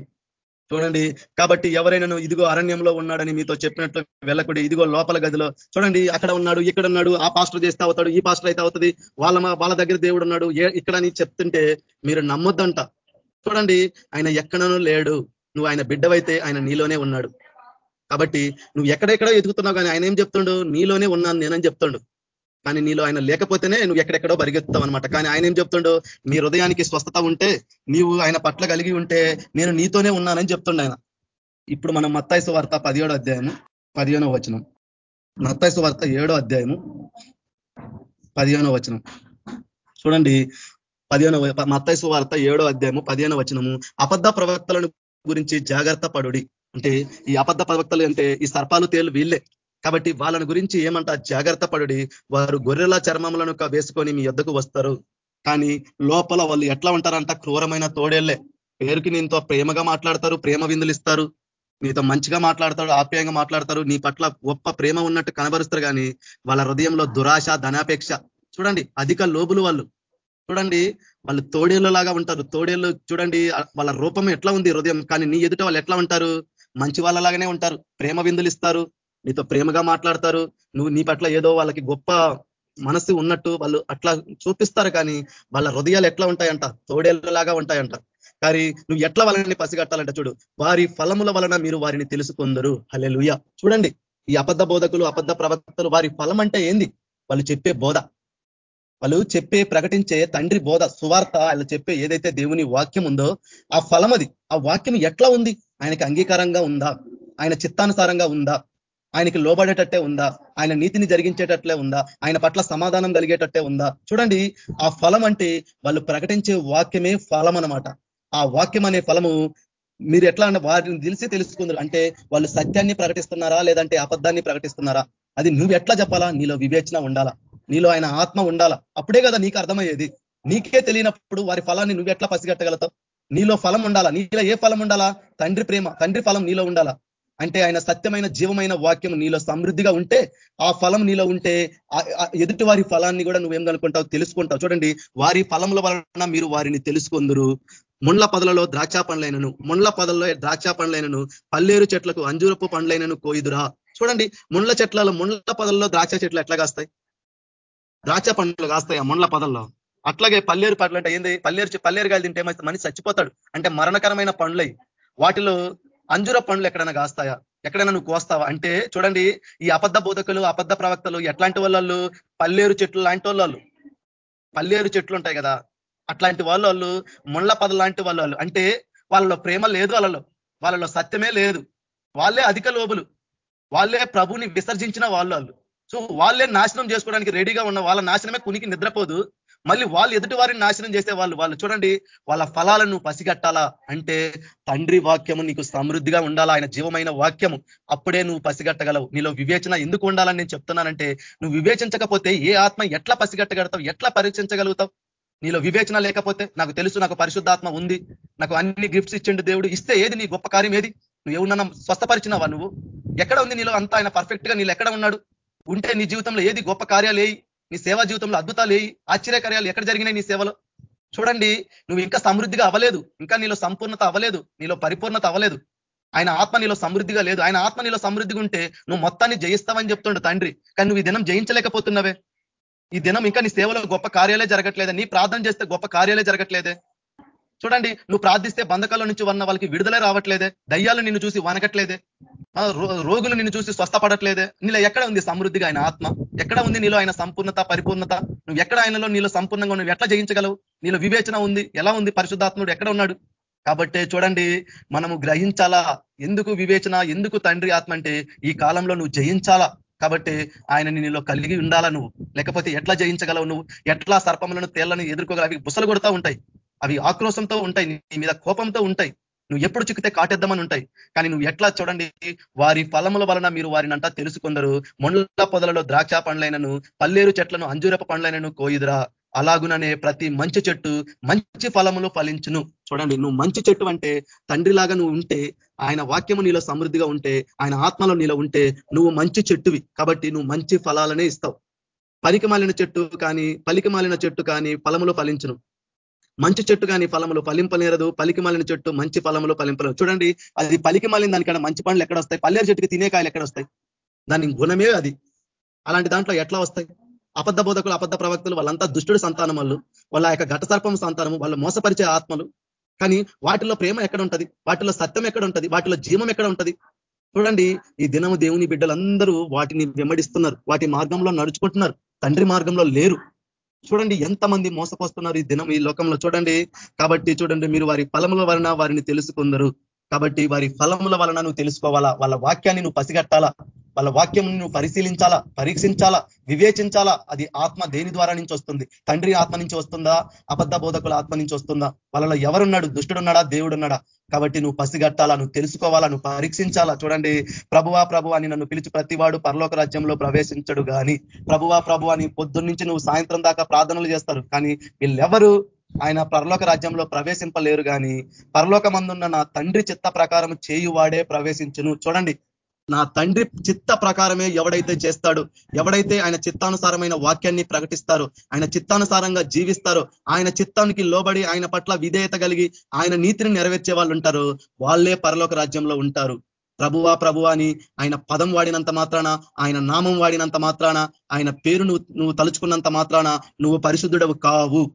చూడండి కాబట్టి ఎవరైనా ఇదిగో అరణ్యంలో ఉన్నాడని మీతో చెప్పినట్లు వెళ్ళకుడి ఇదిగో లోపల గదిలో. చూడండి అక్కడ ఉన్నాడు ఇక్కడ ఉన్నాడు ఆ పాస్టర్ చేస్తే అవుతాడు ఈ పాస్టర్ అయితే అవుతుంది. వాళ్ళ వాళ్ళ దగ్గర దేవుడు ఉన్నాడు. ఇక్కడ అని చెప్తుంటే మీరు నమ్మొద్దంట. చూడండి ఆయన ఎక్కడనూ లేడు. నువ్వు ఆయన బిడ్డవైతే ఆయన నీలోనే ఉన్నాడు. కాబట్టి నువ్వు ఎక్కడెక్కడో ఎదుగుతున్నావు కానీ ఆయన ఏం చెప్తుండు? నీలోనే ఉన్నాను నేనని చెప్తుండు. కానీ నీలో ఆయన లేకపోతేనే నువ్వు ఎక్కడెక్కడో పరిగెత్తుతావు అనమాట కానీ ఆయన ఏం చెప్తుండో? నీ హృదయానికి స్వస్థత ఉంటే నీవు ఆయన పట్ల కలిగి ఉంటే నేను నీతోనే ఉన్నానని చెప్తుండ ఆయన. ఇప్పుడు మనం మత్తాయిసు వార్త పదిహేడో అధ్యాయము పదిహేనో వచనం. మత్తాయిసు వార్త ఏడో అధ్యాయము పదిహేనో వచనం. చూడండి పదిహేను మత్తైసు వార్త ఏడో అధ్యాయము పదిహేను వచనము. అబద్ధ ప్రవక్తలను గురించి జాగ్రత్త పడుడి. అంటే ఈ అబద్ధ ప్రవక్తలు అంటే ఈ సర్పాలు తేలు వీళ్ళే. కాబట్టి వాళ్ళని గురించి ఏమంట జాగ్రత్త పడుడి. వారు గొర్రెల చర్మములను వేసుకొని మీ యొద్దకు వస్తారు. కానీ లోపల వాళ్ళు ఎట్లా ఉంటారంట? క్రూరమైన తోడేళ్ళే పేరుకి నీతో ప్రేమగా మాట్లాడతారు ప్రేమ విందులు ఇస్తారు నీతో మంచిగా మాట్లాడతారు ఆప్యాయంగా మాట్లాడతారు. నీ పట్ల గొప్ప ప్రేమ ఉన్నట్టు కనబరుస్తారు కానీ వాళ్ళ హృదయంలో దురాశ ధనాపేక్ష. చూడండి అధిక లోబులు వాళ్ళు. చూడండి వాళ్ళు తోడేళ్ళలాగా ఉంటారు. తోడేళ్ళు చూడండి వాళ్ళ రూపం ఎట్లా ఉంది హృదయం? కానీ నీ ఎదుట వాళ్ళు ఎట్లా ఉంటారు? మంచి వాళ్ళలాగానే ఉంటారు. ప్రేమ విందులు ఇస్తారు నీతో ప్రేమగా మాట్లాడతారు. నువ్వు నీ పట్ల ఏదో వాళ్ళకి గొప్ప మనసు ఉన్నట్టు వాళ్ళు అట్లా చూపిస్తారు కానీ వాళ్ళ హృదయాలు ఎట్లా ఉంటాయంట? తోడేళ్ళలాగా ఉంటాయంట. కానీ నువ్వు ఎట్లా వాళ్ళని పసిగట్టాలంట చూడు వారి ఫలముల వలన మీరు వారిని తెలుసుకుందరు. హలే చూడండి ఈ అబద్ధ బోధకులు అబద్ధ ప్రవక్తలు వారి ఫలం అంటే ఏంది? వాళ్ళు చెప్పే బోధ. వాళ్ళు చెప్పే ప్రకటించే తండ్రి బోధ సువార్త వాళ్ళు చెప్పే ఏదైతే దేవుని వాక్యం ఉందో ఆ ఫలం అది. ఆ వాక్యం ఎట్లా ఉంది? ఆయనకి అంగీకారంగా ఉందా? ఆయన చిత్తానుసారంగా ఉందా? ఆయనకి లోబడేటట్టే ఉందా? ఆయన నీతిని జరిగించేటట్లే ఉందా? ఆయన పట్ల సమాధానం కలిగేటట్టే ఉందా? చూడండి ఆ ఫలం అంటే వాళ్ళు ప్రకటించే వాక్యమే ఫలం అనమాట ఆ వాక్యం అనే ఫలము మీరు ఎట్లా అంటే వారిని తెలిసి తెలుసుకుందరు. అంటే వాళ్ళు సత్యాన్ని ప్రకటిస్తున్నారా? లేదంటే అబద్ధాన్ని ప్రకటిస్తున్నారా? అది నువ్వు ఎట్లా చెప్పాలా? నీలో వివేచన ఉండాలా? నీలో ఆయన ఆత్మ ఉండాలా? అప్పుడే కదా నీకు అర్థమయ్యేది. నీకే తెలియనప్పుడు వారి ఫలాన్ని నువ్వు ఎట్లా పసిగట్టగలుగుతావు? నీలో ఫలం ఉండాలా? నీలో ఏ ఫలం ఉండాలా? తండ్రి ప్రేమ తండ్రి ఫలం నీలో ఉండాలా? అంటే ఆయన సత్యమైన జీవమైన వాక్యం నీలో సమృద్ధిగా ఉంటే ఆ ఫలం నీలో ఉంటే ఎదుటి వారి ఫలాన్ని కూడా నువ్వేం కనుకుంటావు తెలుసుకుంటావు. చూడండి వారి ఫలముల వలన మీరు వారిని తెలుసుకుందరు. ముండ్ల పదలలో ద్రాక్ష పండ్లైనను ముండ్ల పదల్లో ద్రాక్ష పండ్లైనను పల్లేరు చెట్లకు అంజూరపు పండ్లైనను కోయిదురా. చూడండి ముండ్ల చెట్లలో ముండ్ల పదల్లో ద్రాక్ష చెట్లు ఎట్లా కాస్తాయి? ద్రాక్ష పండ్లు కాస్తాయి ఆ ముండ్ల పదల్లో. అట్లాగే పల్లేరు పండ్లు అంటే ఏంది? పల్లేరు పల్లేరు గాలి తింటే మనిషి చచ్చిపోతాడు. అంటే మరణకరమైన పండ్లై. వాటిలో అంజుర పండ్లు ఎక్కడైనా కాస్తాయా? ఎక్కడైనా నువ్వు కోస్తావా? అంటే చూడండి ఈ అబద్ధ బోధకులు అబద్ధ ప్రవక్తలు ఎట్లాంటి వాళ్ళు పల్లేరు చెట్లు లాంటి వాళ్ళు పల్లేరు చెట్లు ఉంటాయి కదా. అట్లాంటి వాళ్ళు వాళ్ళు ముళ్ళ పద లాంటి వాళ్ళు అంటే వాళ్ళలో ప్రేమ లేదు వాళ్ళలో. వాళ్ళలో సత్యమే లేదు. వాళ్ళే అధిక లోబులు. వాళ్ళే ప్రభుని విసర్జించిన వాళ్ళు వాళ్ళు సో వాళ్ళే నాశనం చేసుకోవడానికి రెడీగా ఉన్న వాళ్ళ నాశనమే కునికి నిద్రపోదు. మళ్ళీ వాళ్ళు ఎదుటి వారిని నాశనం చేసే వాళ్ళు వాళ్ళు చూడండి వాళ్ళ ఫలాలను పసిగట్టాలా? అంటే తండ్రి వాక్యము నీకు సమృద్ధిగా ఉండాలా? ఆయన జీవమైన వాక్యము. అప్పుడే నువ్వు పసిగట్టగలవు. నీలో వివేచన ఎందుకు ఉండాలని నేను చెప్తున్నానంటే నువ్వు వివేచించకపోతే ఏ ఆత్మ ఎట్లా పసిగట్టగడతావు? ఎట్లా పరీక్షించగలుగుతావు? నీలో వివేచన లేకపోతే నాకు తెలుసు నాకు పరిశుద్ధాత్మ ఉంది. నాకు అన్ని గిఫ్ట్స్ ఇచ్చిండు దేవుడు. ఇస్తే ఏది నీ గొప్ప కార్యం ఏది? నువ్వు ఏమన్నా స్వస్థపరిచినావా నువ్వు? ఎక్కడ ఉంది నీలో అంతా ఆయన పర్ఫెక్ట్గా? నీళ్ళు ఎక్కడ ఉన్నాడు? ఉంటే నీ జీవితంలో ఏది గొప్ప కార్యాలు నీ సేవా జీవితంలో అద్భుతాలు ఏ ఆశ్చర్యకార్యాలు ఎక్కడ జరిగినాయి నీ సేవలో? చూడండి నువ్వు ఇంకా సమృద్ధిగా అవ్వలేదు. ఇంకా నీలో సంపూర్ణత అవ్వలేదు. నీలో పరిపూర్ణత అవ్వలేదు. ఆయన ఆత్మ నీలో సమృద్ధిగా లేదు. ఆయన ఆత్మ నీలో సమృద్ధిగా ఉంటే నువ్వు మొత్తాన్ని జయిస్తావని చెప్తుండు తండ్రి. కానీ నువ్వు ఈ దినం జయించలేకపోతున్నావే. ఈ దినం ఇంకా నీ సేవలో గొప్ప కార్యాలే జరగట్లేదే. నీ ప్రార్థన చేస్తే గొప్ప కార్యాలే జరగట్లేదే. చూడండి నువ్వు ప్రార్థిస్తే బంధకాల నుంచి ఉన్న వాళ్ళకి విడుదల రావట్లేదే దయ్యాలు నిన్ను చూసి వనకట్లేదే రోగులు నిన్ను చూసి స్వస్థపడట్లేదే నీలో ఎక్కడ ఉంది సమృద్ధిగా ఆయన ఆత్మ? ఎక్కడ ఉంది నీలో ఆయన సంపూర్ణత పరిపూర్ణత? నువ్వు ఎక్కడ ఆయనలో నీలో సంపూర్ణంగా నువ్వు ఎట్లా జయించగలవు? నీలో వివేచన ఉంది ఎలా ఉంది? పరిశుద్ధాత్ముడు ఎక్కడ ఉన్నాడు? కాబట్టి చూడండి మనము గ్రహించాలా? ఎందుకు వివేచన ఎందుకు తండ్రి ఆత్మ అంటే ఈ కాలంలో నువ్వు జయించాలా? కాబట్టి ఆయన నీలో కలిగి ఉండాలా నువ్వు? లేకపోతే ఎట్లా జయించగలవు నువ్వు? ఎట్లా సర్పములను తేళ్ళను ఎదుర్కోగల అవి బుసలు కొడతా ఉంటాయి. అవి ఆక్రోశంతో ఉంటాయి నీ మీద కోపంతో ఉంటాయి. నువ్వు ఎప్పుడు చిక్కితే కాటేద్దామని ఉంటాయి. కానీ నువ్వు ఎట్లా చూడండి వారి ఫలముల వలన మీరు వారిని అంటా తెలుసుకుందరు. మొండ్ల పొదలలో ద్రాక్ష పండ్లైనను పల్లేరు చెట్లను అంజూరప పండ్లైనను కోయిదురా. అలాగుననే ప్రతి మంచి చెట్టు మంచి ఫలములు ఫలించును. చూడండి నువ్వు మంచి చెట్టు అంటే తండ్రిలాగా నువ్వు ఉంటే ఆయన వాక్యము నీలో సమృద్ధిగా ఉంటే ఆయన ఆత్మలో నీలో ఉంటే నువ్వు మంచి చెట్టువి. కాబట్టి నువ్వు మంచి ఫలాలనే ఇస్తావు. పలికి మాలిన చెట్టు కానీ పలికమాలిన చెట్టు కానీ ఫలములు ఫలించును. మంచి చెట్టు కానీ ఫలములు ఫలింపలేరదు. పలికి మాలిన చెట్టు మంచి ఫలములు ఫలింపలేరు. చూడండి అది పలికి మాలిన దానికన్నా మంచి పండ్లు ఎక్కడ వస్తాయి? పల్లెరు చెట్టుకి తినే కాయలు ఎక్కడ వస్తాయి? దాని గుణమే అది. అలాంటి దాంట్లో ఎట్లా వస్తాయి? అబద్ధ బోధకులు అబద్ధ ప్రవక్తలు వాళ్ళంతా దుష్టుడు సంతానం వాళ్ళు. వాళ్ళ యొక్క ఘట సర్పం సంతానము వాళ్ళు మోసపరిచే ఆత్మలు. కానీ వాటిలో ప్రేమ ఎక్కడ ఉంటది? వాటిలో సత్యం ఎక్కడ ఉంటది? వాటిలో జీవం ఎక్కడ ఉంటది? చూడండి ఈ దినము దేవుని బిడ్డలందరూ వాటిని వెంబడిస్తున్నారు. వాటి మార్గంలో నడుచుకుంటున్నారు. తండ్రి మార్గంలో లేరు. చూడండి ఎంతమంది మోసపోస్తున్నారు ఈ దినం ఈ లోకంలో. చూడండి కాబట్టి చూడండి మీరు వారి ఫలముల వలన వారిని తెలుసుకుందరు. కాబట్టి వారి ఫలముల వలన నువ్వు తెలుసుకోవాలా? వాళ్ళ వాక్యాన్ని నువ్వు పసిగట్టాలా? వాళ్ళ వాక్యం నువ్వు పరిశీలించాలా? పరీక్షించాలా? వివేచించాలా? అది ఆత్మ దేని ద్వారా నుంచి వస్తుంది? తండ్రి ఆత్మ నుంచి వస్తుందా? అబద్ధ బోధకుల ఆత్మ నుంచి వస్తుందా? వాళ్ళలో ఎవరున్నాడు? దుష్టుడున్నాడా? దేవుడున్నాడా? కాబట్టి నువ్వు పసిగట్టాలా? నువ్వు తెలుసుకోవాలా? నువ్వు పరీక్షించాలా? చూడండి. ప్రభువా ప్రభు అని నన్ను పిలిచి ప్రతివాడు పరలోక రాజ్యంలో ప్రవేశించడు కానీ ప్రభువా ప్రభు అని పొద్దున్నుంచి నువ్వు సాయంత్రం దాకా ప్రార్థనలు చేస్తారు. కానీ వీళ్ళెవరు? ఆయన పరలోక రాజ్యంలో ప్రవేశింపలేరు కానీ పరలోకమందున్న నా తండ్రి చిత్త ప్రకారం చేయువాడే ప్రవేశించును. చూడండి నా తండ్రి చిత్త ప్రకారమే ఎవడైతే చేస్తాడు ఎవడైతే ఆయన చిత్తానుసారమైన వాక్యాన్ని ప్రకటిస్తారో ఆయన చిత్తానుసారంగా జీవిస్తారో ఆయన చిత్తానికి లోబడి ఆయన పట్ల విధేయత కలిగి ఆయన నీతిని నెరవేర్చే వాళ్ళు ఉంటారు వాళ్ళే పరలోక రాజ్యంలో ఉంటారు. ప్రభువా ప్రభు అని ఆయన పదం వాడినంత మాత్రాన ఆయన నామం వాడినంత మాత్రాన ఆయన పేరు నువ్వు నువ్వు తలుచుకున్నంత మాత్రాన నువ్వు పరిశుద్ధుడవు కావు.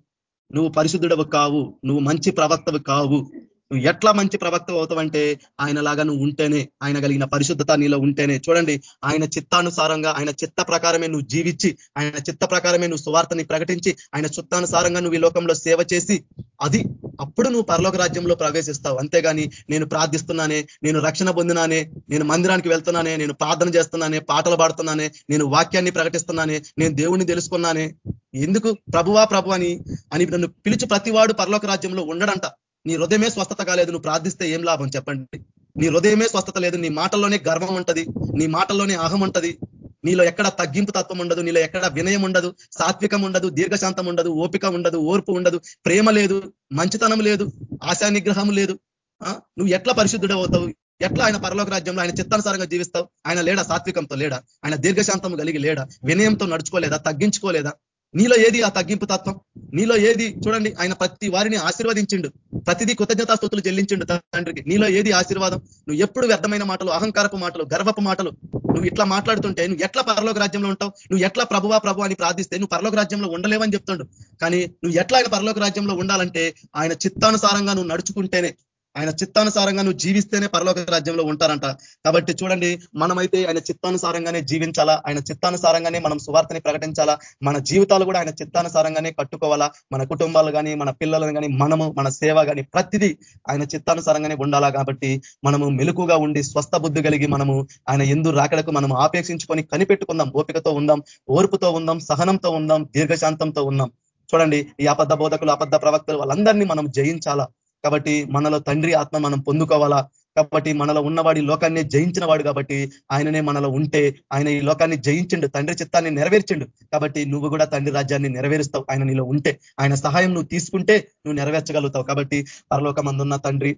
నువ్వు పరిశుద్ధుడవు కావు. నువ్వు మంచి ప్రవక్తవు కావు. నువ్వు ఎట్లా మంచి ప్రవక్త అవుతావంటే ఆయన లాగా నువ్వు ఉంటేనే ఆయన కలిగిన పరిశుద్ధత నీలో ఉంటేనే. చూడండి ఆయన చిత్తానుసారంగా ఆయన చిత్త ప్రకారమే నువ్వు జీవించి ఆయన చిత్త ప్రకారమే నువ్వు సువార్తని ప్రకటించి ఆయన చిత్తానుసారంగా నువ్వు ఈ లోకంలో సేవ చేసి అది అప్పుడు నువ్వు పరలోక రాజ్యంలో ప్రవేశిస్తావు. అంతేగాని నేను ప్రార్థిస్తున్నానే నేను రక్షణ పొందినానే నేను మందిరానికి వెళ్తున్నానే నేను ప్రార్థన చేస్తున్నానే పాటలు పాడుతున్నానే నేను వాక్యాన్ని ప్రకటిస్తున్నానే నేను దేవుణ్ణి తెలుసుకున్నానే. ఎందుకు? ప్రభువా ప్రభు అని అని నన్ను పిలిచి ప్రతివాడు పరలోక రాజ్యంలో ఉండడంట. నీ హృదయమే స్వస్థత కాలేదు నువ్వు ప్రార్థిస్తే ఏం లాభం చెప్పండి? నీ హృదయమే స్వస్థత లేదు నీ మాటల్లోనే గర్వం ఉంటది నీ మాటల్లోనే అహం ఉంటది. నీలో ఎక్కడ తగ్గింపు తత్వం ఉండదు నీలో ఎక్కడ వినయం ఉండదు సాత్వికం ఉండదు దీర్ఘశాంతం ఉండదు ఓపిక ఉండదు ఓర్పు ఉండదు ప్రేమ లేదు మంచితనం లేదు ఆశా నిగ్రహం లేదు నువ్వు ఎట్లా పరిశుద్ధుడు అవుతావు? ఎట్లా ఆయన పరలోక రాజ్యంలో ఆయన చిత్తానుసారంగా జీవిస్తావు? ఆయన లేడా సాత్వికంతో లేడా? ఆయన దీర్ఘశాంతం కలిగి లేడా? వినయంతో నడుచుకోలేదా? తగ్గించుకోలేదా? నీలో ఏది ఆ తగ్గింపు తత్వం? నీలో ఏది చూడండి ఆయన ప్రతి వారిని ఆశీర్వదించిండు. ప్రతిదీ కృతజ్ఞతాస్తుతులు చెల్లించిండు తండ్రికి. నీలో ఏది ఆశీర్వాదం? నువ్వు ఎప్పుడు వ్యర్థమైన మాటలు అహంకారపు మాటలు గర్వపు మాటలు నువ్వు ఇట్లా మాట్లాడుతుంటే నువ్వు ఎట్లా పరలోక రాజ్యంలో ఉంటావు? నువ్వు ఎట్లా ప్రభువా ప్రభు అని ప్రార్థిస్తే నువ్వు పరలోక రాజ్యంలో ఉండలేవని చెప్తుండు. కానీ నువ్వు ఎట్లా ఆయన పరలోక రాజ్యంలో ఉండాలంటే ఆయన చిత్తానుసారంగా నువ్వు నడుచుకుంటేనే ఆయన చిత్తానుసారంగా నువ్వు జీవిస్తేనే పరలోక రాజ్యంలో ఉంటారంట. కాబట్టి చూడండి మనమైతే ఆయన చిత్తానుసారంగానే జీవించాలా? ఆయన చిత్తానుసారంగానే మనం సువార్తని ప్రకటించాలా? మన జీవితాలు కూడా ఆయన చిత్తానుసారంగానే కట్టుకోవాలా? మన కుటుంబాలు కానీ మన పిల్లలను కానీ మనము మన సేవ కానీ ప్రతిదీ ఆయన చిత్తానుసారంగానే ఉండాలా? కాబట్టి మనము మెలుకుగా ఉండి స్వస్థ బుద్ధి కలిగి మనము ఆయన ఎందు రాకడకు మనం ఆపేక్షించుకొని కనిపెట్టుకుందాం. ఓపికతో ఉందాం ఓర్పుతో ఉందాం సహనంతో ఉందాం దీర్ఘశాంతంతో ఉందాం. చూడండి ఈ అబద్ధ బోధకులు అబద్ధ ప్రవక్తలు వాళ్ళందరినీ మనం జయించాలా? కాబట్టి మనలో తండ్రి ఆత్మ మనం పొందుకోవాలా? కాబట్టి మనలో ఉన్నవాడి లోకాన్ని జయించిన వాడు కాబట్టి ఆయననే మనలో ఉంటే ఆయన ఈ లోకాన్ని జయించిండు తండ్రి చిత్తాన్ని నెరవేర్చిండు. కాబట్టి నువ్వు కూడా తండ్రి రాజ్యాన్ని నెరవేరుస్తావు ఆయన నీలో ఉంటే. ఆయన సహాయం నువ్వు తీసుకుంటే నువ్వు నెరవేర్చగలుగుతావు. కాబట్టి పరలోకమందున్న తండ్రి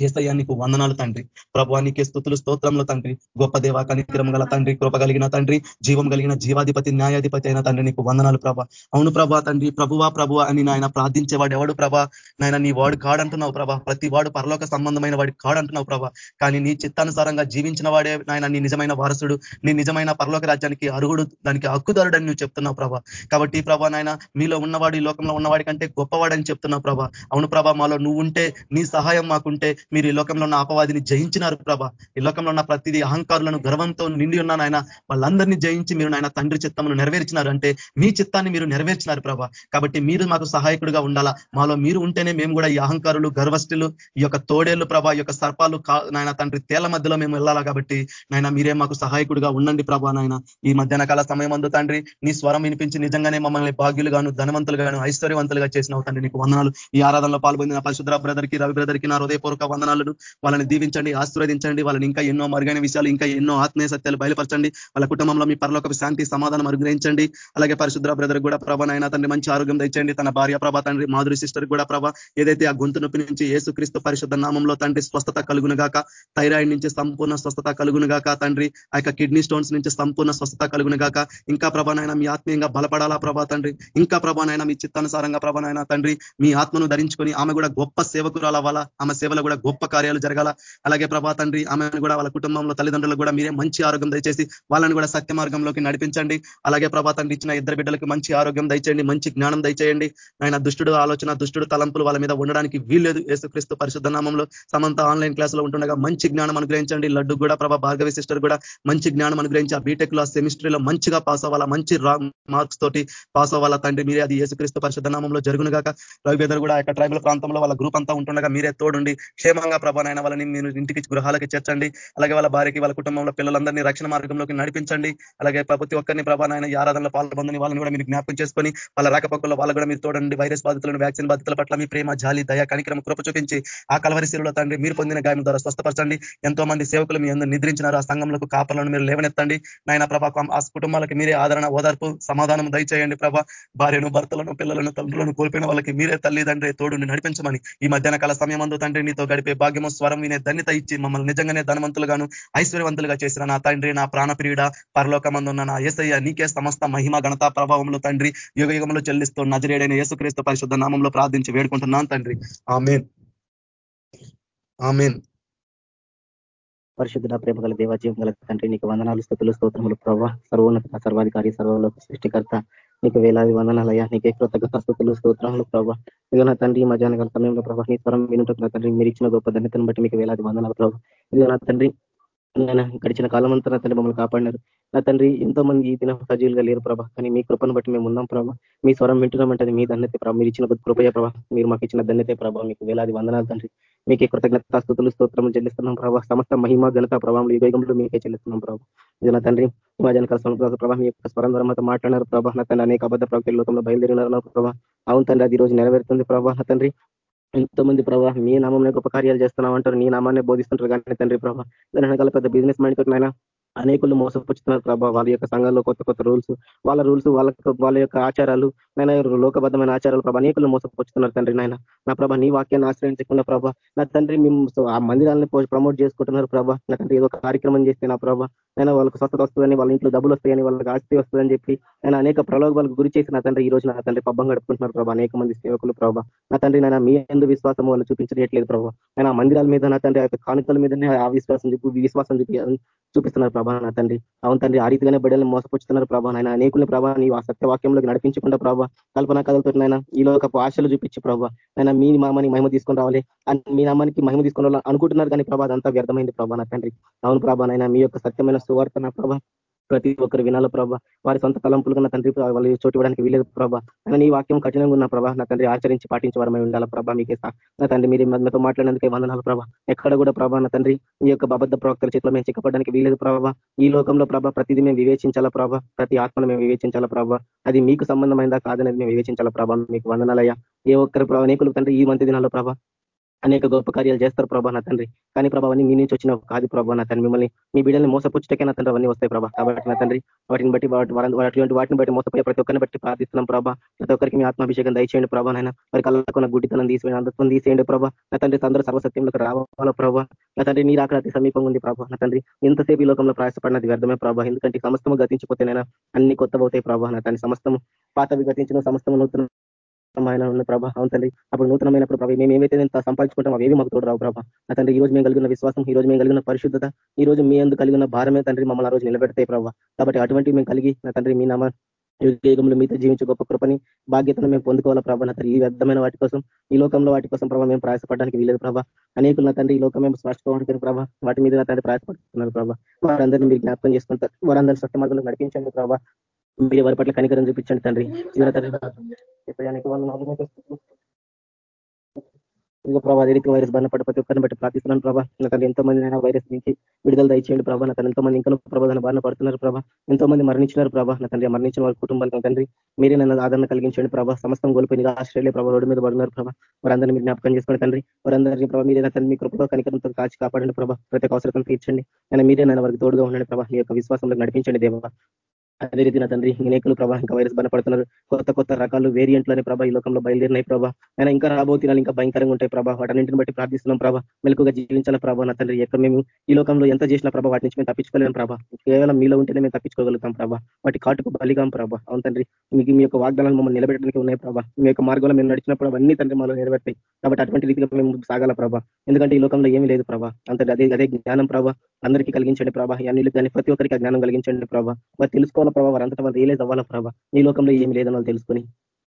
ఏసయ్యా నీకు వందనాలు తండ్రి. ప్రభానికి స్థుతులు స్తోత్రంలో తండ్రి. గొప్ప దేవా కనిక్రమ గల తండ్రి కృప కలిగిన తండ్రి జీవం కలిగిన జీవాధిపతి న్యాయాధిపతి అయిన తండ్రి నీకు వందనాలు ప్రభ. అవును ప్రభా తండ్రి. ప్రభువా ప్రభు అని నాయన ప్రార్థించేవాడు ఎవడు ప్రభా? నాయన నీ వాడు కాడంటున్నావు ప్రభా. ప్రతి వాడు పరలోక సంబంధమైన వాడి కాడంటున్నావు ప్రభా. కానీ నీ చిత్తానుసారంగా జీవించిన వాడే నాయన నీ నిజమైన వారసుడు నీ నిజమైన పరలోక రాజ్యానికి అర్హుడు దానికి హక్కుదారుడు నువ్వు చెప్తున్నావు ప్రభా. కాబట్టి ప్రభా నాయన మీలో ఉన్నవాడు ఈ లోకంలో ఉన్నవాడి కంటే గొప్పవాడని చెప్తున్నావు ప్రభా. అవును ప్రభా మాలో నువ్వు ఉంటే నీ సహాయం మాకుంటే మీరు ఈ లోకంలో ఉన్న అపవాదిని జయించినారు ప్రభ. ఈ లోకంలో ఉన్న ప్రతిదీ అహంకారులను గర్వంతో నిండి ఉన్నాను ఆయన వాళ్ళందరినీ జయించి మీరు నాయన తండ్రి చిత్తమును నెరవేర్చినారు అంటే మీ చిత్తాన్ని మీరు నెరవేర్చినారు ప్రభ. కాబట్టి మీరు మాకు సహాయకుడిగా ఉండాలా? మాలో మీరు ఉంటేనే మేము కూడా ఈ అహంకారులు గర్వస్థులు ఈ యొక్క తోడేళ్ళు ప్రభా ఈ యొక్క సర్పాలు నాయన తండ్రి తేల మధ్యలో మేము వెళ్ళాలా కాబట్టి నాయన మీరే మాకు సహాయకుడిగా ఉండండి ప్రభా నాయన. ఈ మధ్యాహ్న కాల సమయం అందు తండ్రి నీ స్వరం వినిపించి నిజంగానే మమ్మల్ని భాగ్యులుగాను ధనవంతులుగాను ఐశ్వర్యవంతులుగా చేసిన తండ్రి. నీకు వందనాలు. ఈ ఆరాధనలో పాల్పొందిన పరిశుద్ర బ్రదర్కి రవి బ్రదర్కి నా హృదయపూర్వక వందనాలను వాళ్ళని దీవించండి ఆశీర్వదించండి. వాళ్ళని ఇంకా ఎన్నో మరుగైన విషయాలు ఇంకా ఎన్నో ఆత్మీయ సత్యాలు బయలుపరచండి. వాళ్ళ కుటుంబంలో మీ పరలోక శాంతి సమాధానం అనుగ్రహించండి. అలాగే పరిశుద్ర బ్రదర్ కూడా ప్రభానైనా తండ్రి మంచి ఆరోగ్యం తెచ్చండి తన భార్య ప్రభా తండ్రి మాధురి సిస్టర్ కూడా ప్రభా ఏదైతే ఆ గొంతు నొప్పి నుంచి ఏసుక్రీస్తు పరిశుద్ధ నామంలో తండ్రి స్వస్థత కలుగును గాక థైరాయిడ్ నుంచి సంపూర్ణ స్వస్థత కలుగును గాక తండ్రి. ఆ కిడ్నీ స్టోన్స్ నుంచి సంపూర్ణ స్వస్థత కలుగును గాక. ఇంకా ప్రభానైనా మీ ఆత్మీయంగా బలపడాలా ప్రభా తండ్రి? ఇంకా ప్రభానైనా మీ చిత్తానుసారంగా ప్రభానైనా తండ్రి మీ ఆత్మను ధరించుకొని ఆమె కూడా గొప్ప సేవకురాలవ్వాలా? ఆమె సేవలో కూడా గొప్ప కార్యాలు జరగాల. అలాగే ప్రభా తండ్రి ఆమెను కూడా వాళ్ళ కుటుంబంలో తల్లిదండ్రులకు కూడా మీరే మంచి ఆరోగ్యం దయచేసి వాళ్ళని కూడా సత్య మార్గంలోకి నడిపించండి. అలాగే ప్రభా తండ్రి ఇచ్చిన ఇద్దరు బిడ్డలకు మంచి ఆరోగ్యం దయచేయండి మంచి జ్ఞానం దయచేయండి. ఆయన దుష్టుడు ఆలోచన దుష్టుడు తలంపులు వాళ్ళ మీద ఉండడానికి వీల్లేదు. యేసుక్రీస్తు పరిశుద్ధ నామంలో సమంత ఆన్లైన్ క్లాస్లో ఉంటుండగా మంచి జ్ఞానం అనుగ్రహించండి. లడ్డు కూడా ప్రభా భార్గవి సిస్టర్ కూడా మంచి జ్ఞానం అనుగ్రహించి ఆ బీటెక్లో సెమిస్ట్రీలో మంచిగా పాస్ అవ్వాలా. మంచి మార్క్స్ తోటి పాస్ అవ్వాలా తండ్రి. మీరే అది యేసుక్రీస్తు పరిశుద్ధ నామంలో జరుగునుగాక కూడా యొక్క ట్రైబల్ ప్రాంతంలో వాళ్ళ గ్రూప్ అంతా ఉంటుండగా మీరే తోడుండి క్షేమంగా ప్రభానైనా వాళ్ళని మీరు ఇంటికి గృహాలకి చేర్చండి. అలాగే వాళ్ళ భార్యకి వాళ్ళ కుటుంబంలో పిల్లలందరినీ రక్షణ మార్గంలోకి నడిపించండి. అలాగే ప్రతి ఒక్కరిని ప్రభానైనా ఆరాధనలో పాల్పొందని వాళ్ళని కూడా మీరు జ్ఞాపకం చేసుకొని వాళ్ళ రాకపోకల్లో వాళ్ళు కూడా మీరు తోడండి. వైరస్ బాధితులను వ్యాక్సిన్ బాధితుల పట్ల మీ ప్రేమ జాలి దయ కనిక్రమ కృప చూపించి ఆ కలవరి శిరులో తండ్రి మీరు పొందిన గాయం ద్వారా స్వస్థపరచండి. ఎంతో మంది సేవకులు మీ అందరూ నిద్రించినారు. ఆ సంఘంలో కాపలను మీరు లేవనెత్తండి. నాయన ప్రభా ఆ కుటుంబాలకి మీరే ఆదరణ ఓదార్పు సమాధానం దయచేయండి ప్రభా. భార్యను భర్తలను పిల్లలను తండ్రులను కోల్పోయిన వాళ్ళకి మీరే తల్లిదండ్రి తోడు నడిపించమని ఈ మధ్యాహ్న కాల సమయం అందు తండ్రి నీతో నడిపే భాగ్యము స్వరం వినే ధన్యత ఇచ్చి మమ్మల్ని నిజంగానే ధనవంతులుగాను ఐశ్వర్యవంతులుగా చేసిన నా తండ్రి నా ప్రాణప్రియుడ పరలోకమందున్న నా ఏసయ్య నీకే సమస్త మహిమ ఘనత ప్రభావంలో తండ్రి యుగ యుగంలో చెల్లిస్తూ నజరేడైన యేసుక్రీస్తు పరిశుద్ధ నామంలో ప్రార్థించి వేడుకుంటున్నాను తండ్రి. ఆమెన్. ఆమెన్. పరిశుద్ధ ప్రేమ గల దేవాజీవం గల తండ్రి నీకు వందనాలు స్థుతులు స్తోత్రములు ప్రభావ సర్వోన్నత సర్వాధికారి సర్వలోక సృష్టికర్త నీకు వేలాది వందనాలయ్యా నీకే కృతజ్ఞతలు స్తోత్రాలు ప్రభావ ఇదిగో నా తండ్రి మధ్యాహ్న కాల సమయంలో ప్రభావ నీ స్వరం వినుంటున్న తండ్రి మీరు ఇచ్చిన గొప్ప ధన్యతను బట్టి మీకు వేలాది వందనాలు ప్రభావ ఇదిగో నా తండ్రి నేను గడిచిన కాలం అంతా నా తండ్రి మమ్మల్ని కాపాడినారు. నా తండ్రి ఎంతో మంది ఈ దినం సజీవులుగా లేరు ప్రభా. కానీ మీ కృపను బట్టి మేము ఉన్నాం ప్రభా. మీ స్వరం వింటున్నామంటే మీ ధన్యత ప్రభావ మీరు ఇచ్చిన కృపయ ప్రభా. మీరు మాకు ఇచ్చిన ధన్యతే ప్రభావ మీకు వేలాది వందనాలు తండ్రి. మీకే కృతజ్ఞత స్థుతులు స్తోత్రం చెల్లిస్తున్నాం ప్రభావ సమస్త మహిమ ఘనత ప్రభావం యుగంలో మీకే చెల్లిస్తున్నాం ప్రభావ ఇది నా తండ్రి మా జనకాల ప్రభావ మీ యొక్క స్వరం ద్వారా మాతో మాట్లాడినారు ప్రభా. నా తండ్రి అనేక అబద్ధ ప్రవక్తల లోకంలో బయలుదేరినారు ప్రభావ అవును తండ్రి అది రోజు నెరవేరుతుంది ప్రభా. నా తండ్రి ఎంతో మంది ప్రభావ మీ నామంలో గొప్ప కార్యాలు చేస్తున్నాం అంటారు నీ నామాన్ని బోధిస్తుంటారు కానీ తండ్రి ప్రభావ దాని వెనకాల పెద్ద బిజినెస్ మైండ్ తోటి అనేకులు మోసపుచ్చుతున్నారు ప్రభావ వాళ్ళ యొక్క సంఘంలో కొత్త కొత్త రూల్స్ వాళ్ళ రూల్స్ వాళ్ళ వాళ్ళ యొక్క ఆచారాలు నేను లోకబద్ధమైన ఆచారాలు ప్రభా అనేకులు మోసపుచ్చుతున్నారు తండ్రి నాయన. నా ప్రభా నీ వాక్యాన్ని ఆశ్రయించకుండా ప్రభా నా తండ్రి మేము ఆ మందిరాలను ప్రమోట్ చేసుకుంటున్నారు ప్రభా. నా తండ్రి ఏదో కార్యక్రమం చేస్తే నా ప్రభా నేను వాళ్ళకి స్వస్థత వస్తుందని వాళ్ళ ఇంట్లో డబ్బులు వస్తాయని వాళ్ళకి ఆస్తి వస్తుందని చెప్పి నేను అనేక ప్రలోభాలకు గురి చేసి నా తండ్రి ఈ రోజు నా తండ్రి పబ్బం గడుపుకుంటున్నారు ప్రభా. అనేక మంది సేవకులు ప్రభా. నా తండ్రి నేను మీ ఎందు విశ్వాసం వాళ్ళు చూపించట్లేదు ప్రభా. నేను ఆ మందిరాల మీద నా తండ్రి ఆ కానుకల మీదనే ఆ విశ్వాసం చూపి విశ్వాసం చూపి చూపిస్తున్నారు ప్రభా నా తండ్రి. అవును తండ్రి ఆ రీతిగానే బిడ్డలను మోసపుచ్చుతున్నారు ప్రభా నాయన. అనేకుల ప్రభా నీ ఆ సత్యవాక్యంలోకి నడిపించకుండా ప్రభా కల్పన కథలతో నాయన ఈ లోకపు ఆశలు చూపించి ప్రభా. నాయన మీ మామని మహిమ తీసుకొని రావాలి. మీ నామానికి మహిమ తీసుకొని అనుకుంటున్నారు కానీ ప్రభా అదంతా వ్యర్థమైంది ప్రభా నా తండ్రి. అవును ప్రభా నాయన మీ యొక్క సత్యమైన సువార్త నా ప్రభా. ప్రతి ఒక్కరు వినాల ప్రభా. వారి సొంత తలంపులు కన్నా తండ్రి వాళ్ళు చోటు ఇవ్వడానికి వీలేదు ప్రభా. నీ వాక్యం కఠినంగా ఉన్న ప్రభా నా తండ్రి ఆచరించి పాటించేవారమై ఉండాల ప్రభా మీకే నా తండ్రి మీరు మనతో మాట్లాడినందుకే వందనాలు ప్రభా. ఎక్కడ కూడా ప్రభా నా తండ్రి మీ యొక్క అబద్ధ ప్రవక్తల చేతిలో మేము చిక్కపడడానికి వీలేదు ప్రభావ ఈ లోకంలో ప్రభా ప్రతిదీ మేము వివేచించాలా ప్రభా. ప్రతి ఆత్మను మేము వివేచించాలా ప్రభా. అది మీకు సంబంధమైందా కాదనేది మేము వివేచించాలా ప్రభా. మీకు వందనాలయ్యా. ఏ ఒక్కరి ప్రభావ అనేకులు తండ్రి ఈ మంత్రి దినాల్లో ప్రభా అనేక గొప్ప కార్యాలు చేస్తారు ప్రభా నా తండ్రి. కానీ ప్రభావని మీ నుంచి వచ్చిన కాదు ప్రభా నా తండ్రి. మిమ్మల్ని మీ బిడ్డల్ని మోసపుచ్చటకే నా తండ్రి అవన్నీ వస్తాయి ప్రభా. కాబట్టి నా తండ్రి వాటిని బట్టి అటువంటి వాటిని బట్టి మోసపోయే ప్రతి ఒక్కరిని బట్టి ప్రార్థిస్తున్నాం ప్రభా. ప్రతి ఒక్కరికి మీ ఆత్మాభిషేకం దయచేయండి ప్రభా నాయన. వారి కళ్ళకున్న గుడ్డితనం తీసివేయండి అందత్వం తీసేయండి ప్రభా. నా తండ్రి అందరూ సర్వసత్యంలోకి రావాల ప్రభా. నా తండ్రి నీ రాక అతి ఉంది ప్రభా నా తండ్రి. ఎంతసేపు ఈ లోకంలో ప్రయాసపడినది వ్యర్థమే ప్రభా. ఎందుకంటే సమస్తము గతించిపోతేనైనా అన్ని కొత్త అవుతాయి ప్రభా నా తండ్రి. సమస్తము పాతవి గతించిన సమస్తము నూతన ఆయన ఉన్న ప్రభా. అవును తండ్రి అప్పుడు నూతనమైనప్పుడు ప్రభావ మేము ఏమైతే నేను సంపాదించుకుంటాం అవి మాకు తోడు రావు ప్రభా. తండ్రి ఈ రోజు మేము కలిగిన విశ్వాసం ఈ రోజు మేము కలిగిన పరిశుద్ధత ఈ రోజు మీ అందు కలిగిన భారమే తండ్రి మమ్మల్ని ఆ రోజు నిలబెడతాయి ప్రభావ కాబట్టి అటువంటి మేము కలిగి నా తండ్రి మీ నామ యుగంలో మీతో జీవించే గొప్ప కృపని బాధ్యతను మేము పొందుకోవాలా ప్రభా. నా ఈ వ్యర్థమైన వాటి కోసం ఈ లోకంలో వాటి కోసం ప్రభావ మేము ప్రయాసపడడానికి వీలేదు ప్రభా. అనేకులు నా తండ్రి ఈ లోకం మేము స్పష్టపోవడానికి ప్రభా వాటి మీద నా తండ్రి ప్రయాసపడుతున్నారు ప్రభా. వారందరినీ మీరు జ్ఞాపకం చేసుకుంటారు. వారందరినీ సొట్ట మార్గంలో నడిపించండి ప్రభా. మీరు వారి పట్ల కనికరం చూపించండి తండ్రి. ఇంకా ప్రభావ అదే రీతి వైరస్ బారిన పడి ప్రతి ఒక్కరిని బట్టి ప్రార్థిస్తున్నాను ప్రభా. నాకు ఎంతో మంది అయినా వైరస్ నుంచి విడుదల దయచేయండి ప్రభా. నాకు ఎంతో మంది ఇంకా ప్రభావం బారిన పడుతున్నారు ప్రభా. ఎంతో మంది మరణించినారు ప్రభా. నా తండ్రి మరణించిన వారి కుటుంబాలకు తండ్రి మీరే నన్ను ఆదరణ కలిగించండి ప్రభా. సమస్తం కోల్పోయింది ఆస్ట్రేలియా ప్రభావ రోడ్డు మీద పడినారు ప్రభా. వారందరినీ మీరు జ్ఞాపకం చేసుకోండి తండ్రి. వారందరినీ ప్రభావ మీరే తండ్రి మీ కృపలో కనికరంతో కాచి కాపాడండి ప్రభా. ప్రతి అవసరం తీర్చండి. నేను మీరే నన్ను వారికి తోడుగా ఉండండి ప్రభా. మీ యొక్క విశ్వాసంలో నడిపించండి దేవ. అదే రీతి నా తండ్రి అనేకులు ప్రభా ఇంకా వైరస్ బలపడుతున్నారు. కొత్త కొత్త రకాలు వేరియంట్లనే ప్రభా ఈ లోకంలో బయలుదేరినాయి ప్రభా. ఆయన ఇంకా రాబోతున్నారు ఇంకా భయంకరంగా ఉంటాయి ప్రభా. వాటన్నింటిని బట్టి ప్రార్థిస్తున్నాం ప్రభా. మెలకుగా జీవించాల ప్రభా నా తండ్రి. ఎక్కడ మేము ఈ లోకంలో ఎంత చేసిన ప్రభా వాటి నుంచి మేము తప్పించుకోలేము ప్రభా. కేవలం మీలో ఉంటేనే మేము తప్పించుకోగలుగుతాం ప్రభా. వాటి కాటుకు బలిగాం ప్రభా. అవును తండ్రి. మీకు మీ యొక్క వాగ్దానాలు మమ్మల్ని నిలబెట్టడానికి ఉన్నాయి ప్రభా. మీ యొక్క మార్గంలో మేము నడిచినప్పుడు అవన్నీ తండ్రి మాలో నిలబెట్టాయి కాబట్టి అటువంటి రీతిగా మేము సాగాల ప్రభా. ఎందుకంటే ఈ లోకంలో ఏమీ లేదు ప్రభా. అంతటి అదే అదే జ్ఞానం ప్రభా. అందరికీ కలిగించండి ప్రభా. అన్నిలు కానీ ప్రతి ఒక్కరికి జ్ఞానం కలిగించండి ప్రభా. మరి తెలుసుకోవాలి ప్రభావ వారంతటా వాళ్ళు రియలైజ్ అవ్వాలా ప్రభావ ఈ లోకంలో ఏమి లేదని వాళ్ళు తెలుసుకొని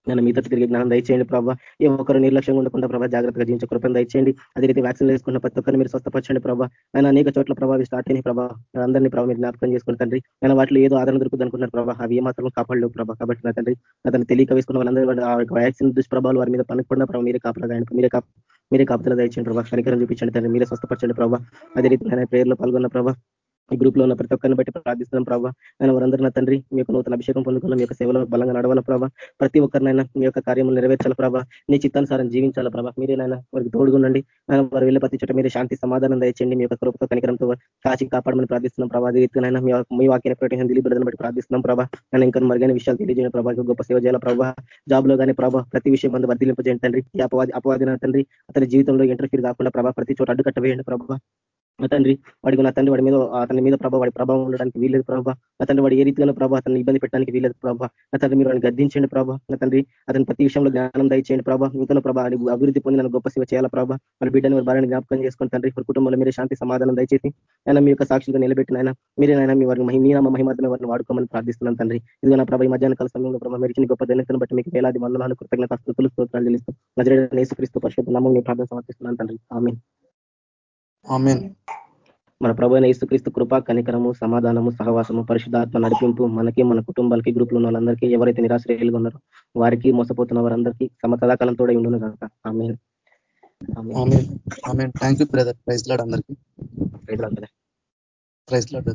నన్ను మీతో తిరిగి జ్ఞానం దయచేయండి ప్రభావ ఏ ఒక్కరు నిర్లక్ష్యంగా ఉండకుండా ప్రభావ జాగ్రత్తగా జీవించే కృపను దయచేయండి. అదే రీతి వ్యాక్సిన్ వేసుకున్న ప్రతి ఒక్కరిని మీరు స్వస్థపరచండి ప్రభావ ఆయన అనేక చోట్ల ప్రభావి స్టార్ట్ అయిన ప్రభావ అందరినీ ప్రభావ మీరు జ్ఞాపకం చేసుకుంటండి తండ్రి నేను వాటిలో ఏదో ఆదరణ దొరుకుతుంది అనుకున్నారు ప్రభావ అవి ఏమాత్రం కాపాడలేవు ప్రభావ కాబట్టి నా తండ్రి అతను తెలియక వేసుకున్న వాళ్ళందరూ వ్యాక్సిన్ దుష్ప్రభావాలు వారి మీద పనకుండా ప్రభావ మీరే కాపాడగా మీరే మీరే కాపుదల దయచేయండి ప్రభావ కనికరం చూపించండి తండ్రి మీరే స్వస్థపరచండి ప్రభావ అదే రీతి ప్రేయర్లో పాల్గొన్న ప్రభావ గ్రూప్లో ఉన్న ప్రతి ఒక్కరిని బట్టి ప్రార్థిస్తున్నాం ప్రభావ ఆయన వారందరూ నా తండ్రి మీ యొక్క నూతన అభిషేకం పొందుకోవాలి మీ యొక్క సేవలో బలంగా నడవాల ప్రభావ ప్రతి ఒక్కరినైనా మీ యొక్క కార్యములు నెరవేర్చాల ప్రభావ నీ చిత్తానుసారం జీవించాల ప్రభావ మీరేనైనా వారికి తోడుగుండండి ఆయన వారు వెళ్ళి ప్రతి చోట మీరే శాంతి సమాధానం దయచండి మీ యొక్క కృపతో కనికరంతో కాచి కాపాడమని ప్రార్థిస్తున్నాం ప్రభావ అదే రీతినైనా మీ వాక్య ప్రకటన దిలీబిడదని బట్టి ప్రార్థిస్తున్నాం ప్రభావ నేను ఇంకా మరుగైన విషయాలు తెలియజేయడం ప్రభావ గొప్ప సేవ చేయాల ప్రభావ జాబ్లో కానీ ప్రభావ ప్రతి విషయం మంది వర్దిలింపజేయండి తండ్రి. ఈ అపవాది అపవాదిన తండ్రి. అతని జీవితంలో ఇంటర్ఫీర్ కాకుండా ప్రభావ ప్రతి చోట అడ్డుకట్ట వేయండి ప్రభావ నా తండ్రి వాడికి నా తండ్రి వాడి మీద అతని మీద ప్రభావ వాడి ప్రభావం ఉండడానికి వీలేదు ప్రభావ నా తండ్రి వాడు ఏ రీతిగా ప్రభావ అతన్ని ఇబ్బంది పెట్టడానికి వీలేదు ప్రభావ నా తండ్రి మీరు వాడిని గద్దించండి ప్రభావ నా తండ్రి అతని ప్రతి విషయంలో జ్ఞానం దయచేయండి ప్రభావ ఇంకా ప్రభావ అభివృద్ధి పొంది నన్ను గొప్ప సేవ చేయాల ప్రభావ వాళ్ళ బిడ్డని భార్యని జ్ఞాపకం చేసుకుని తండ్రి కుటుంబంలో మీరే శాంతి సమాధానం దయచేసి ఆయన మీ యొక్క సాక్షిగా నిలబెట్టిన ఆయన మీరే నాయన మీ వారిని మీ నామ మహిమాత్మే వారిని వాడుకోమని ప్రార్థిస్తున్నాను తండ్రి. ఇది నా ప్రభావ మధ్యాహ్న కాల సమయంలో ప్రభావ మెరిచిన గొప్ప దినతను బట్టి మీకు వేలాది వందనాలు కృతజ్ఞత స్థుతులు స్తోత్రాలు చెల్లిస్తూ నజరేడ నేసుక్రీస్తు పరిషత్ నామం మీ ప్రార్థన సమర్పిస్తున్నాను తండ్రి. ఆమె మన ప్రభు యేసుక్రీస్తు కృప కనికరము సమాధానము సహవాసము పరిశుధాత్మ నడిపింపు మనకి మన కుటుంబాలకి గ్రూపులు ఉన్న వాళ్ళందరికీ ఎవరైతే నిరాశ్రయాలుగా ఉన్నారో వారికి మోసపోతున్న వారందరికీ సమ సదాకాలం తోడే ఉండును కనుక ఆమె thank you brother praise Lord అందరికీ. Praise Lord praise Lord